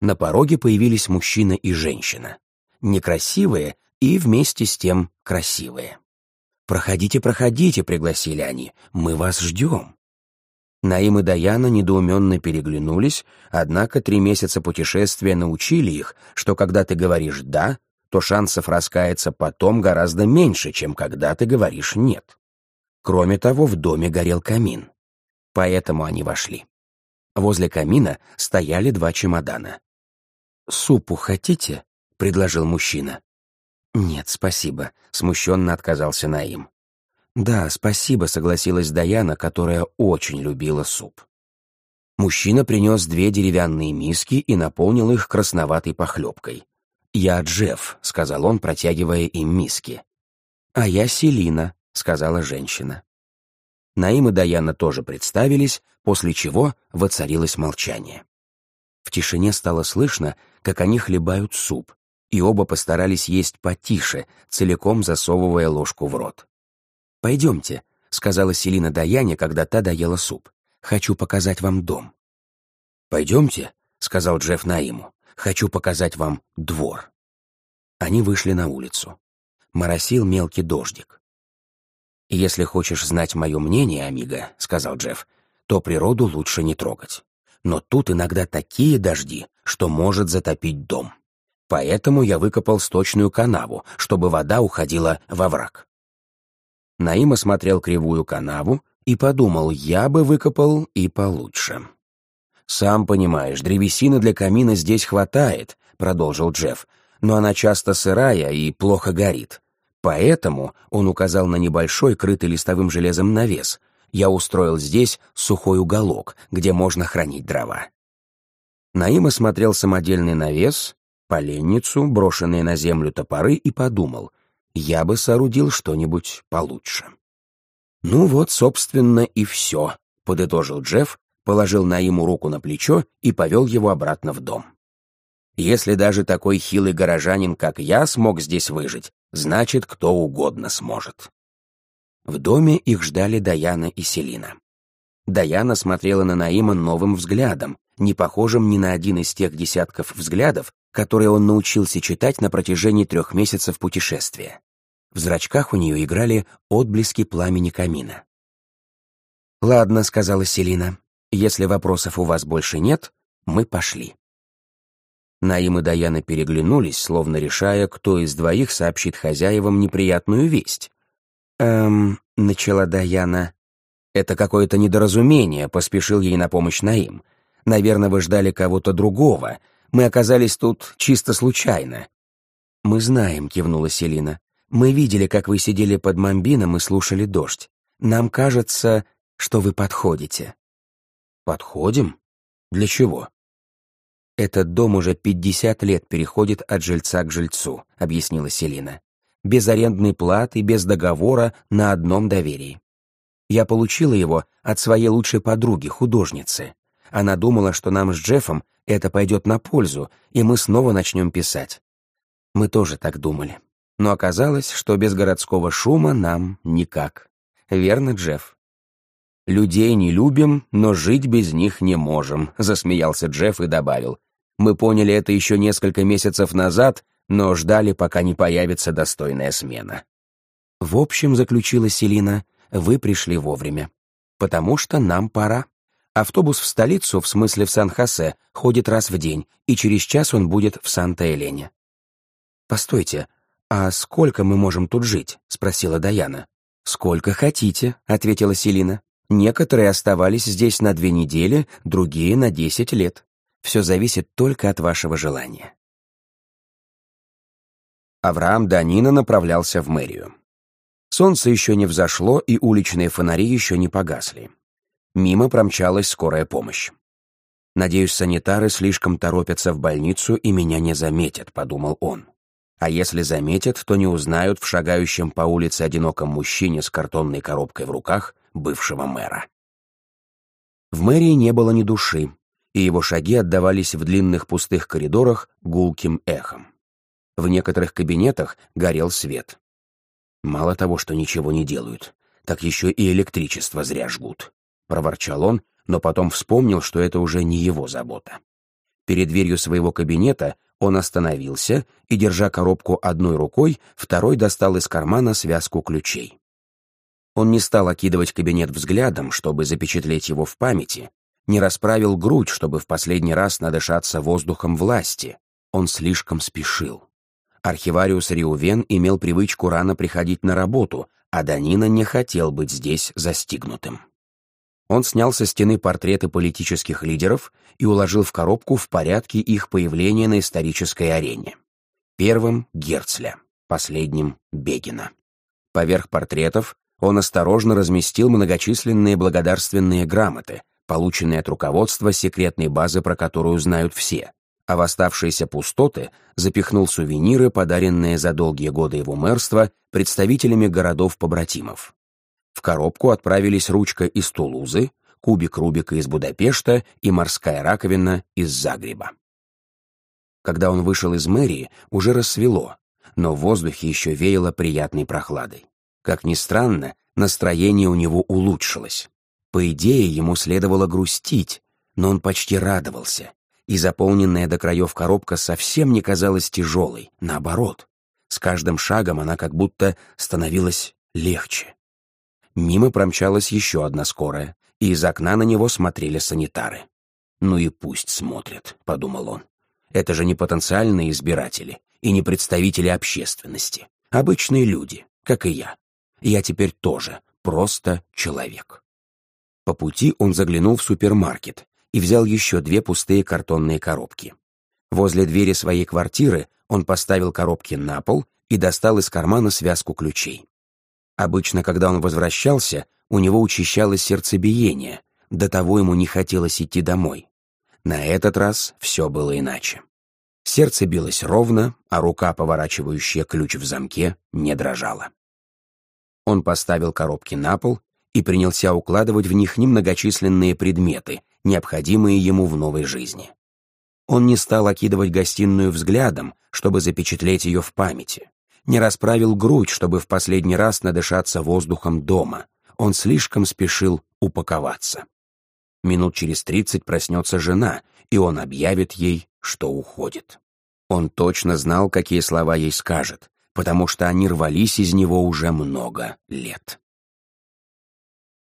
На пороге появились мужчина и женщина. Некрасивые и вместе с тем красивые. «Проходите, проходите», — пригласили они, — «мы вас ждем». Наим и Даяна недоуменно переглянулись, однако три месяца путешествия научили их, что когда ты говоришь «да», то шансов раскаяться потом гораздо меньше, чем когда ты говоришь «нет». Кроме того, в доме горел камин. Поэтому они вошли. Возле камина стояли два чемодана. «Супу хотите?» — предложил мужчина. «Нет, спасибо», — смущенно отказался Наим. «Да, спасибо», — согласилась Даяна, которая очень любила суп. Мужчина принес две деревянные миски и наполнил их красноватой похлебкой. «Я Джефф», — сказал он, протягивая им миски. «А я Селина», — сказала женщина. Наим и Даяна тоже представились, после чего воцарилось молчание. В тишине стало слышно, как они хлебают суп, и оба постарались есть потише, целиком засовывая ложку в рот. «Пойдемте», — сказала Селина Даяне, когда та доела суп. «Хочу показать вам дом». «Пойдемте», — сказал Джефф Наиму. «Хочу показать вам двор». Они вышли на улицу. Моросил мелкий дождик. «Если хочешь знать мое мнение, Амиго», — сказал Джефф, «то природу лучше не трогать. Но тут иногда такие дожди, что может затопить дом. Поэтому я выкопал сточную канаву, чтобы вода уходила во враг. Наим осмотрел кривую канаву и подумал, я бы выкопал и получше. «Сам понимаешь, древесины для камина здесь хватает», — продолжил Джефф, «но она часто сырая и плохо горит. Поэтому он указал на небольшой, крытый листовым железом навес. Я устроил здесь сухой уголок, где можно хранить дрова». Наим осмотрел самодельный навес, поленницу, брошенные на землю топоры и подумал — я бы соорудил что-нибудь получше. «Ну вот, собственно, и все», — подытожил Джефф, положил Наиму руку на плечо и повел его обратно в дом. «Если даже такой хилый горожанин, как я, смог здесь выжить, значит, кто угодно сможет». В доме их ждали Даяна и Селина. Даяна смотрела на Наима новым взглядом, не похожим ни на один из тех десятков взглядов, которые он научился читать на протяжении трех месяцев путешествия. В зрачках у нее играли отблески пламени камина. «Ладно», — сказала Селина, — «если вопросов у вас больше нет, мы пошли». Наим и Даяна переглянулись, словно решая, кто из двоих сообщит хозяевам неприятную весть. «Эм...» — начала Даяна. «Это какое-то недоразумение», — поспешил ей на помощь Наим. «Наверное, вы ждали кого-то другого, мы оказались тут чисто случайно». «Мы знаем», — кивнула Селина. «Мы видели, как вы сидели под мамбином и слушали дождь. Нам кажется, что вы подходите». «Подходим? Для чего?» «Этот дом уже пятьдесят лет переходит от жильца к жильцу», — объяснила Селина. «Без арендной платы, без договора, на одном доверии. Я получила его от своей лучшей подруги, художницы. Она думала, что нам с Джеффом это пойдет на пользу, и мы снова начнем писать. Мы тоже так думали. Но оказалось, что без городского шума нам никак. Верно, Джефф? «Людей не любим, но жить без них не можем», — засмеялся Джефф и добавил. «Мы поняли это еще несколько месяцев назад, но ждали, пока не появится достойная смена». «В общем», — заключила Селина, — «вы пришли вовремя. Потому что нам пора». Автобус в столицу, в смысле в Сан-Хосе, ходит раз в день, и через час он будет в Санта-Элене. «Постойте, а сколько мы можем тут жить?» — спросила Даяна. «Сколько хотите», — ответила Селина. Некоторые оставались здесь на две недели, другие — на десять лет. Все зависит только от вашего желания. Авраам Данина направлялся в мэрию. Солнце еще не взошло, и уличные фонари еще не погасли. Мимо промчалась скорая помощь. «Надеюсь, санитары слишком торопятся в больницу и меня не заметят», — подумал он. «А если заметят, то не узнают в шагающем по улице одиноком мужчине с картонной коробкой в руках бывшего мэра». В мэрии не было ни души, и его шаги отдавались в длинных пустых коридорах гулким эхом. В некоторых кабинетах горел свет. Мало того, что ничего не делают, так еще и электричество зря жгут. Проворчал он но потом вспомнил, что это уже не его забота. Перед дверью своего кабинета он остановился и, держа коробку одной рукой, второй достал из кармана связку ключей. Он не стал окидывать кабинет взглядом, чтобы запечатлеть его в памяти, не расправил грудь, чтобы в последний раз надышаться воздухом власти. Он слишком спешил. Архивариус Риувен имел привычку рано приходить на работу, а Данина не хотел быть здесь застигнутым. Он снял со стены портреты политических лидеров и уложил в коробку в порядке их появления на исторической арене. Первым — Герцля, последним — Бегина. Поверх портретов он осторожно разместил многочисленные благодарственные грамоты, полученные от руководства секретной базы, про которую знают все, а в оставшиеся пустоты запихнул сувениры, подаренные за долгие годы его мэрства представителями городов-побратимов. В коробку отправились ручка из Тулузы, кубик Рубика из Будапешта и морская раковина из Загреба. Когда он вышел из мэрии, уже рассвело, но в воздухе еще веяло приятной прохладой. Как ни странно, настроение у него улучшилось. По идее, ему следовало грустить, но он почти радовался, и заполненная до краев коробка совсем не казалась тяжелой, наоборот. С каждым шагом она как будто становилась легче. Мимо промчалась еще одна скорая, и из окна на него смотрели санитары. «Ну и пусть смотрят», — подумал он. «Это же не потенциальные избиратели и не представители общественности. Обычные люди, как и я. Я теперь тоже просто человек». По пути он заглянул в супермаркет и взял еще две пустые картонные коробки. Возле двери своей квартиры он поставил коробки на пол и достал из кармана связку ключей. Обычно, когда он возвращался, у него учащалось сердцебиение, до того ему не хотелось идти домой. На этот раз все было иначе. Сердце билось ровно, а рука, поворачивающая ключ в замке, не дрожала. Он поставил коробки на пол и принялся укладывать в них немногочисленные предметы, необходимые ему в новой жизни. Он не стал окидывать гостиную взглядом, чтобы запечатлеть ее в памяти не расправил грудь, чтобы в последний раз надышаться воздухом дома. Он слишком спешил упаковаться. Минут через тридцать проснется жена, и он объявит ей, что уходит. Он точно знал, какие слова ей скажет, потому что они рвались из него уже много лет.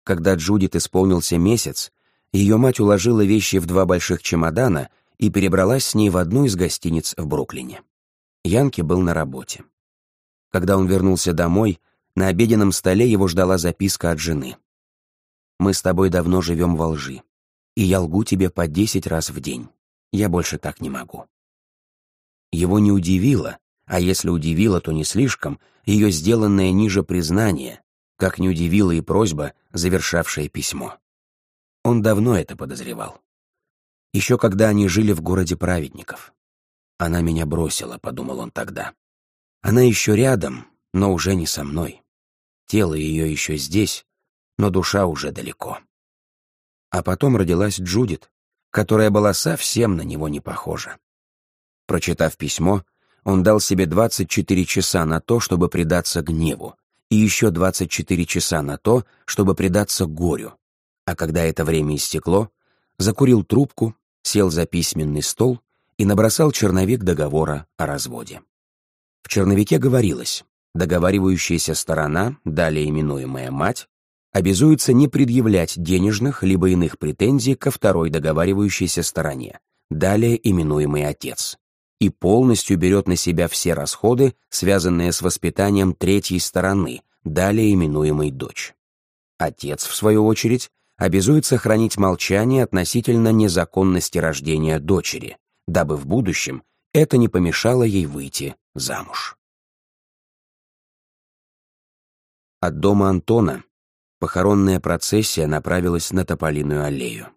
Когда Джудит исполнился месяц, ее мать уложила вещи в два больших чемодана и перебралась с ней в одну из гостиниц в Бруклине. Янки был на работе. Когда он вернулся домой, на обеденном столе его ждала записка от жены. «Мы с тобой давно живем во лжи, и я лгу тебе по десять раз в день. Я больше так не могу». Его не удивило, а если удивило, то не слишком, ее сделанное ниже признание, как не удивила и просьба, завершавшая письмо. Он давно это подозревал. Еще когда они жили в городе праведников. «Она меня бросила», — подумал он тогда. Она еще рядом, но уже не со мной. Тело ее еще здесь, но душа уже далеко. А потом родилась Джудит, которая была совсем на него не похожа. Прочитав письмо, он дал себе 24 часа на то, чтобы предаться гневу, и еще 24 часа на то, чтобы предаться горю. А когда это время истекло, закурил трубку, сел за письменный стол и набросал черновик договора о разводе. В черновике говорилось, договаривающаяся сторона, далее именуемая мать, обязуется не предъявлять денежных либо иных претензий ко второй договаривающейся стороне, далее именуемый отец, и полностью берет на себя все расходы, связанные с воспитанием третьей стороны, далее именуемой дочь. Отец, в свою очередь, обязует сохранить молчание относительно незаконности рождения дочери, дабы в будущем это не помешало ей выйти замуж. От дома Антона похоронная процессия направилась на Тополиную аллею.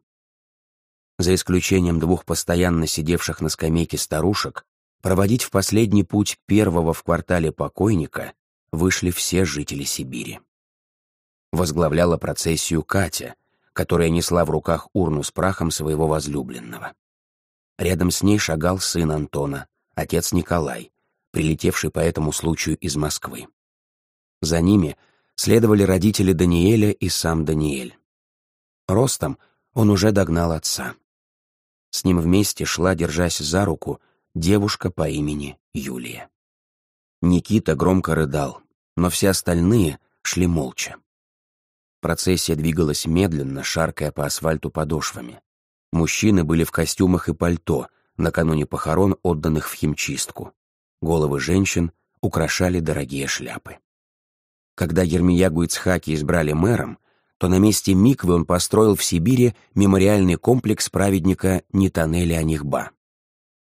За исключением двух постоянно сидевших на скамейке старушек, проводить в последний путь первого в квартале покойника вышли все жители Сибири. Возглавляла процессию Катя, которая несла в руках урну с прахом своего возлюбленного. Рядом с ней шагал сын Антона, отец Николай, прилетевший по этому случаю из Москвы. За ними следовали родители Даниэля и сам Даниэль. Ростом он уже догнал отца. С ним вместе шла, держась за руку, девушка по имени Юлия. Никита громко рыдал, но все остальные шли молча. Процессия двигалась медленно, шаркая по асфальту подошвами. Мужчины были в костюмах и пальто, накануне похорон, отданных в химчистку. Головы женщин украшали дорогие шляпы. Когда Ермиягу Ицхаки избрали мэром, то на месте Миквы он построил в Сибири мемориальный комплекс праведника Нитанеля Анихба.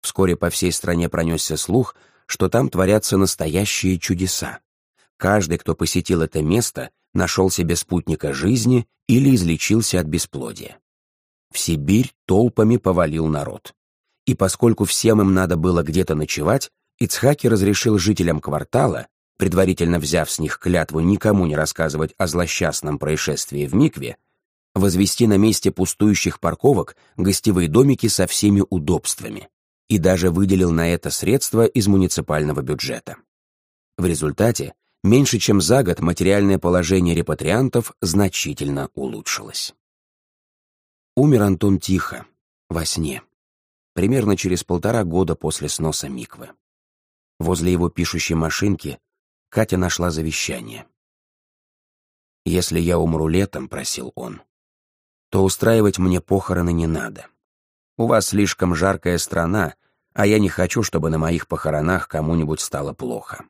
Вскоре по всей стране пронесся слух, что там творятся настоящие чудеса. Каждый, кто посетил это место, нашел себе спутника жизни или излечился от бесплодия. В Сибирь толпами повалил народ. И поскольку всем им надо было где-то ночевать, Ицхаки разрешил жителям квартала предварительно взяв с них клятву никому не рассказывать о злосчастном происшествии в Микве, возвести на месте пустующих парковок гостевые домики со всеми удобствами и даже выделил на это средства из муниципального бюджета. В результате меньше чем за год материальное положение репатриантов значительно улучшилось. Умер Антон тихо, во сне, примерно через полтора года после сноса Миквы. Возле его пишущей машинки Катя нашла завещание. «Если я умру летом», — просил он, — «то устраивать мне похороны не надо. У вас слишком жаркая страна, а я не хочу, чтобы на моих похоронах кому-нибудь стало плохо.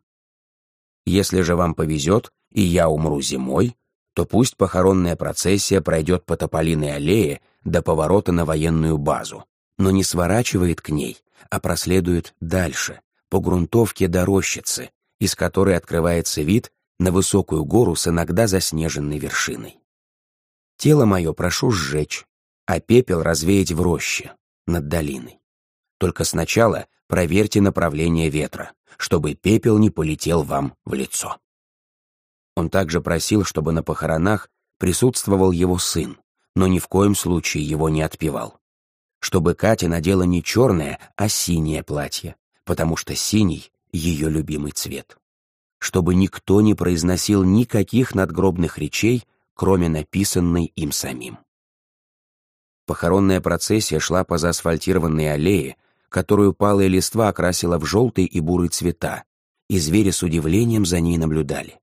Если же вам повезет, и я умру зимой, то пусть похоронная процессия пройдет по Тополиной аллее до поворота на военную базу, но не сворачивает к ней, а проследует дальше, по грунтовке до рощицы, из которой открывается вид на высокую гору с иногда заснеженной вершиной. Тело мое прошу сжечь, а пепел развеять в роще, над долиной. Только сначала проверьте направление ветра, чтобы пепел не полетел вам в лицо. Он также просил, чтобы на похоронах присутствовал его сын, но ни в коем случае его не отпевал. Чтобы Катя надела не черное, а синее платье, потому что синий ее любимый цвет. Чтобы никто не произносил никаких надгробных речей, кроме написанной им самим. Похоронная процессия шла по заасфальтированной аллее, которую палая листва окрасила в желтый и бурый цвета, и звери с удивлением за ней наблюдали.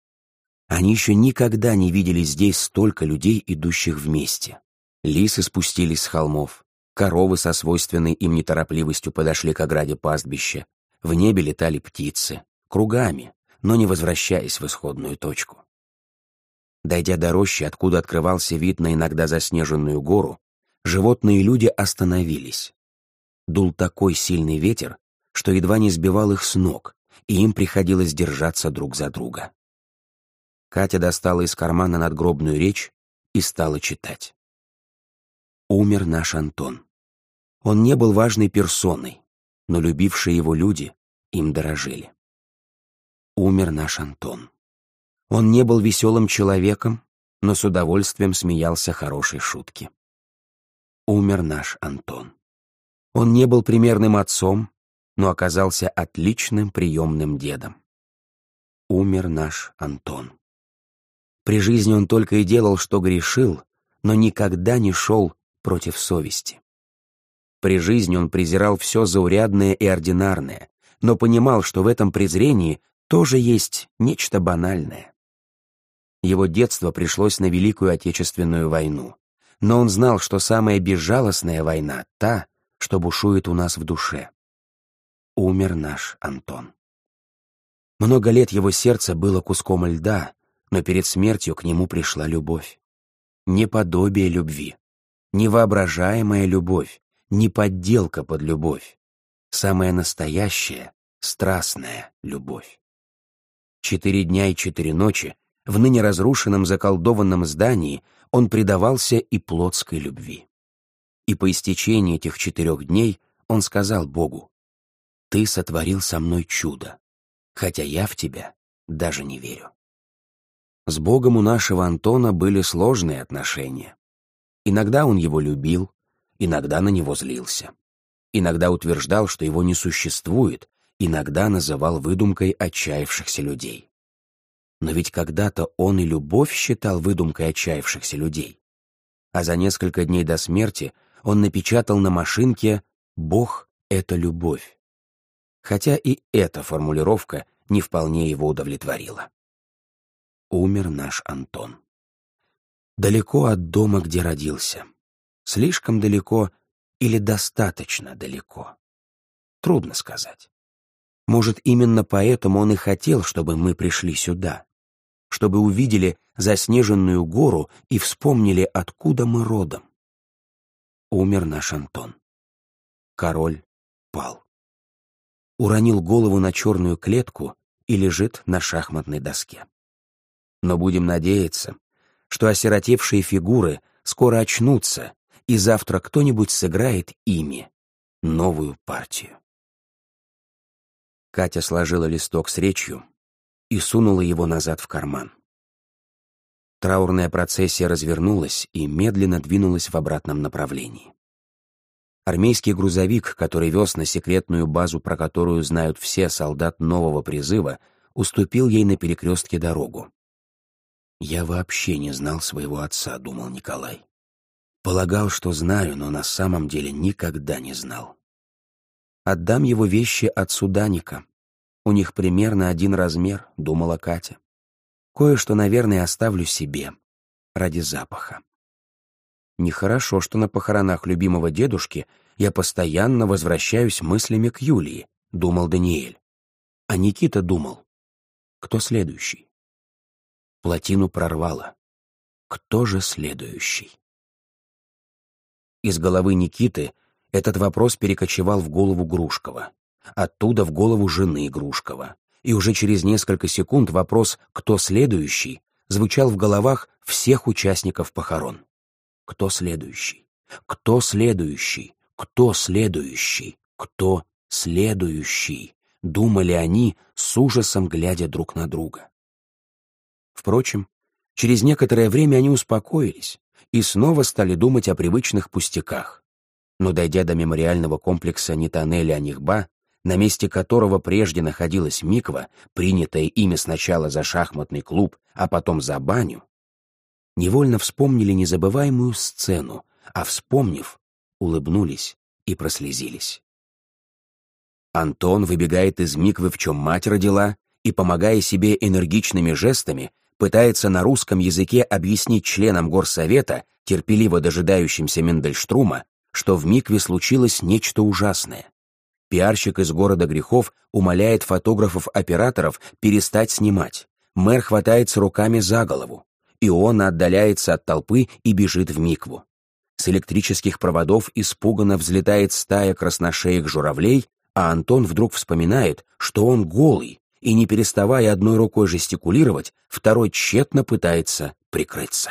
Они еще никогда не видели здесь столько людей, идущих вместе. Лисы спустились с холмов, коровы со свойственной им неторопливостью подошли к ограде пастбища, в небе летали птицы, кругами, но не возвращаясь в исходную точку. Дойдя до рощи, откуда открывался вид на иногда заснеженную гору, животные и люди остановились. Дул такой сильный ветер, что едва не сбивал их с ног, и им приходилось держаться друг за друга. Катя достала из кармана надгробную речь и стала читать. Умер наш Антон. Он не был важной персоной, но любившие его люди им дорожили. Умер наш Антон. Он не был веселым человеком, но с удовольствием смеялся хорошей шутки. Умер наш Антон. Он не был примерным отцом, но оказался отличным приемным дедом. Умер наш Антон. При жизни он только и делал, что грешил, но никогда не шел против совести. При жизни он презирал все заурядное и ординарное, но понимал, что в этом презрении тоже есть нечто банальное. Его детство пришлось на Великую Отечественную войну, но он знал, что самая безжалостная война — та, что бушует у нас в душе. Умер наш Антон. Много лет его сердце было куском льда, но перед смертью к нему пришла любовь. не подобие любви, невоображаемая любовь, не подделка под любовь, самая настоящая, страстная любовь. Четыре дня и четыре ночи в ныне разрушенном заколдованном здании он предавался и плотской любви. И по истечении этих четырех дней он сказал Богу, «Ты сотворил со мной чудо, хотя я в тебя даже не верю». С Богом у нашего Антона были сложные отношения. Иногда он его любил, иногда на него злился. Иногда утверждал, что его не существует, иногда называл выдумкой отчаявшихся людей. Но ведь когда-то он и любовь считал выдумкой отчаявшихся людей. А за несколько дней до смерти он напечатал на машинке «Бог — это любовь». Хотя и эта формулировка не вполне его удовлетворила. Умер наш Антон. Далеко от дома, где родился. Слишком далеко или достаточно далеко. Трудно сказать. Может, именно поэтому он и хотел, чтобы мы пришли сюда чтобы увидели заснеженную гору и вспомнили, откуда мы родом. Умер наш Антон. Король пал. Уронил голову на черную клетку и лежит на шахматной доске. Но будем надеяться, что осиротевшие фигуры скоро очнутся, и завтра кто-нибудь сыграет ими новую партию. Катя сложила листок с речью, и сунула его назад в карман. Траурная процессия развернулась и медленно двинулась в обратном направлении. Армейский грузовик, который вез на секретную базу, про которую знают все солдат нового призыва, уступил ей на перекрестке дорогу. «Я вообще не знал своего отца», — думал Николай. Полагал, что знаю, но на самом деле никогда не знал. Отдам его вещи отцу Даника, у них примерно один размер, думала Катя. Кое-что, наверное, оставлю себе. Ради запаха. Нехорошо, что на похоронах любимого дедушки я постоянно возвращаюсь мыслями к Юлии, думал Даниэль. А Никита думал, кто следующий? Плотину прорвало. Кто же следующий? Из головы Никиты этот вопрос перекочевал в голову Грушкова оттуда в голову жены Игрушкова. И уже через несколько секунд вопрос «Кто следующий?» звучал в головах всех участников похорон. Кто следующий? Кто следующий? Кто следующий? Кто следующий? Думали они, с ужасом глядя друг на друга. Впрочем, через некоторое время они успокоились и снова стали думать о привычных пустяках. Но дойдя до мемориального комплекса Нитанели-Анихба, на месте которого прежде находилась Миква, принятая ими сначала за шахматный клуб, а потом за баню, невольно вспомнили незабываемую сцену, а вспомнив, улыбнулись и прослезились. Антон выбегает из Миквы, в чем мать родила, и, помогая себе энергичными жестами, пытается на русском языке объяснить членам горсовета, терпеливо дожидающимся Мендельштрума, что в Микве случилось нечто ужасное. Пиарщик из города грехов умоляет фотографов-операторов перестать снимать. Мэр хватается руками за голову. Иона отдаляется от толпы и бежит в микву. С электрических проводов испуганно взлетает стая красношеек журавлей, а Антон вдруг вспоминает, что он голый, и, не переставая одной рукой жестикулировать, второй тщетно пытается прикрыться.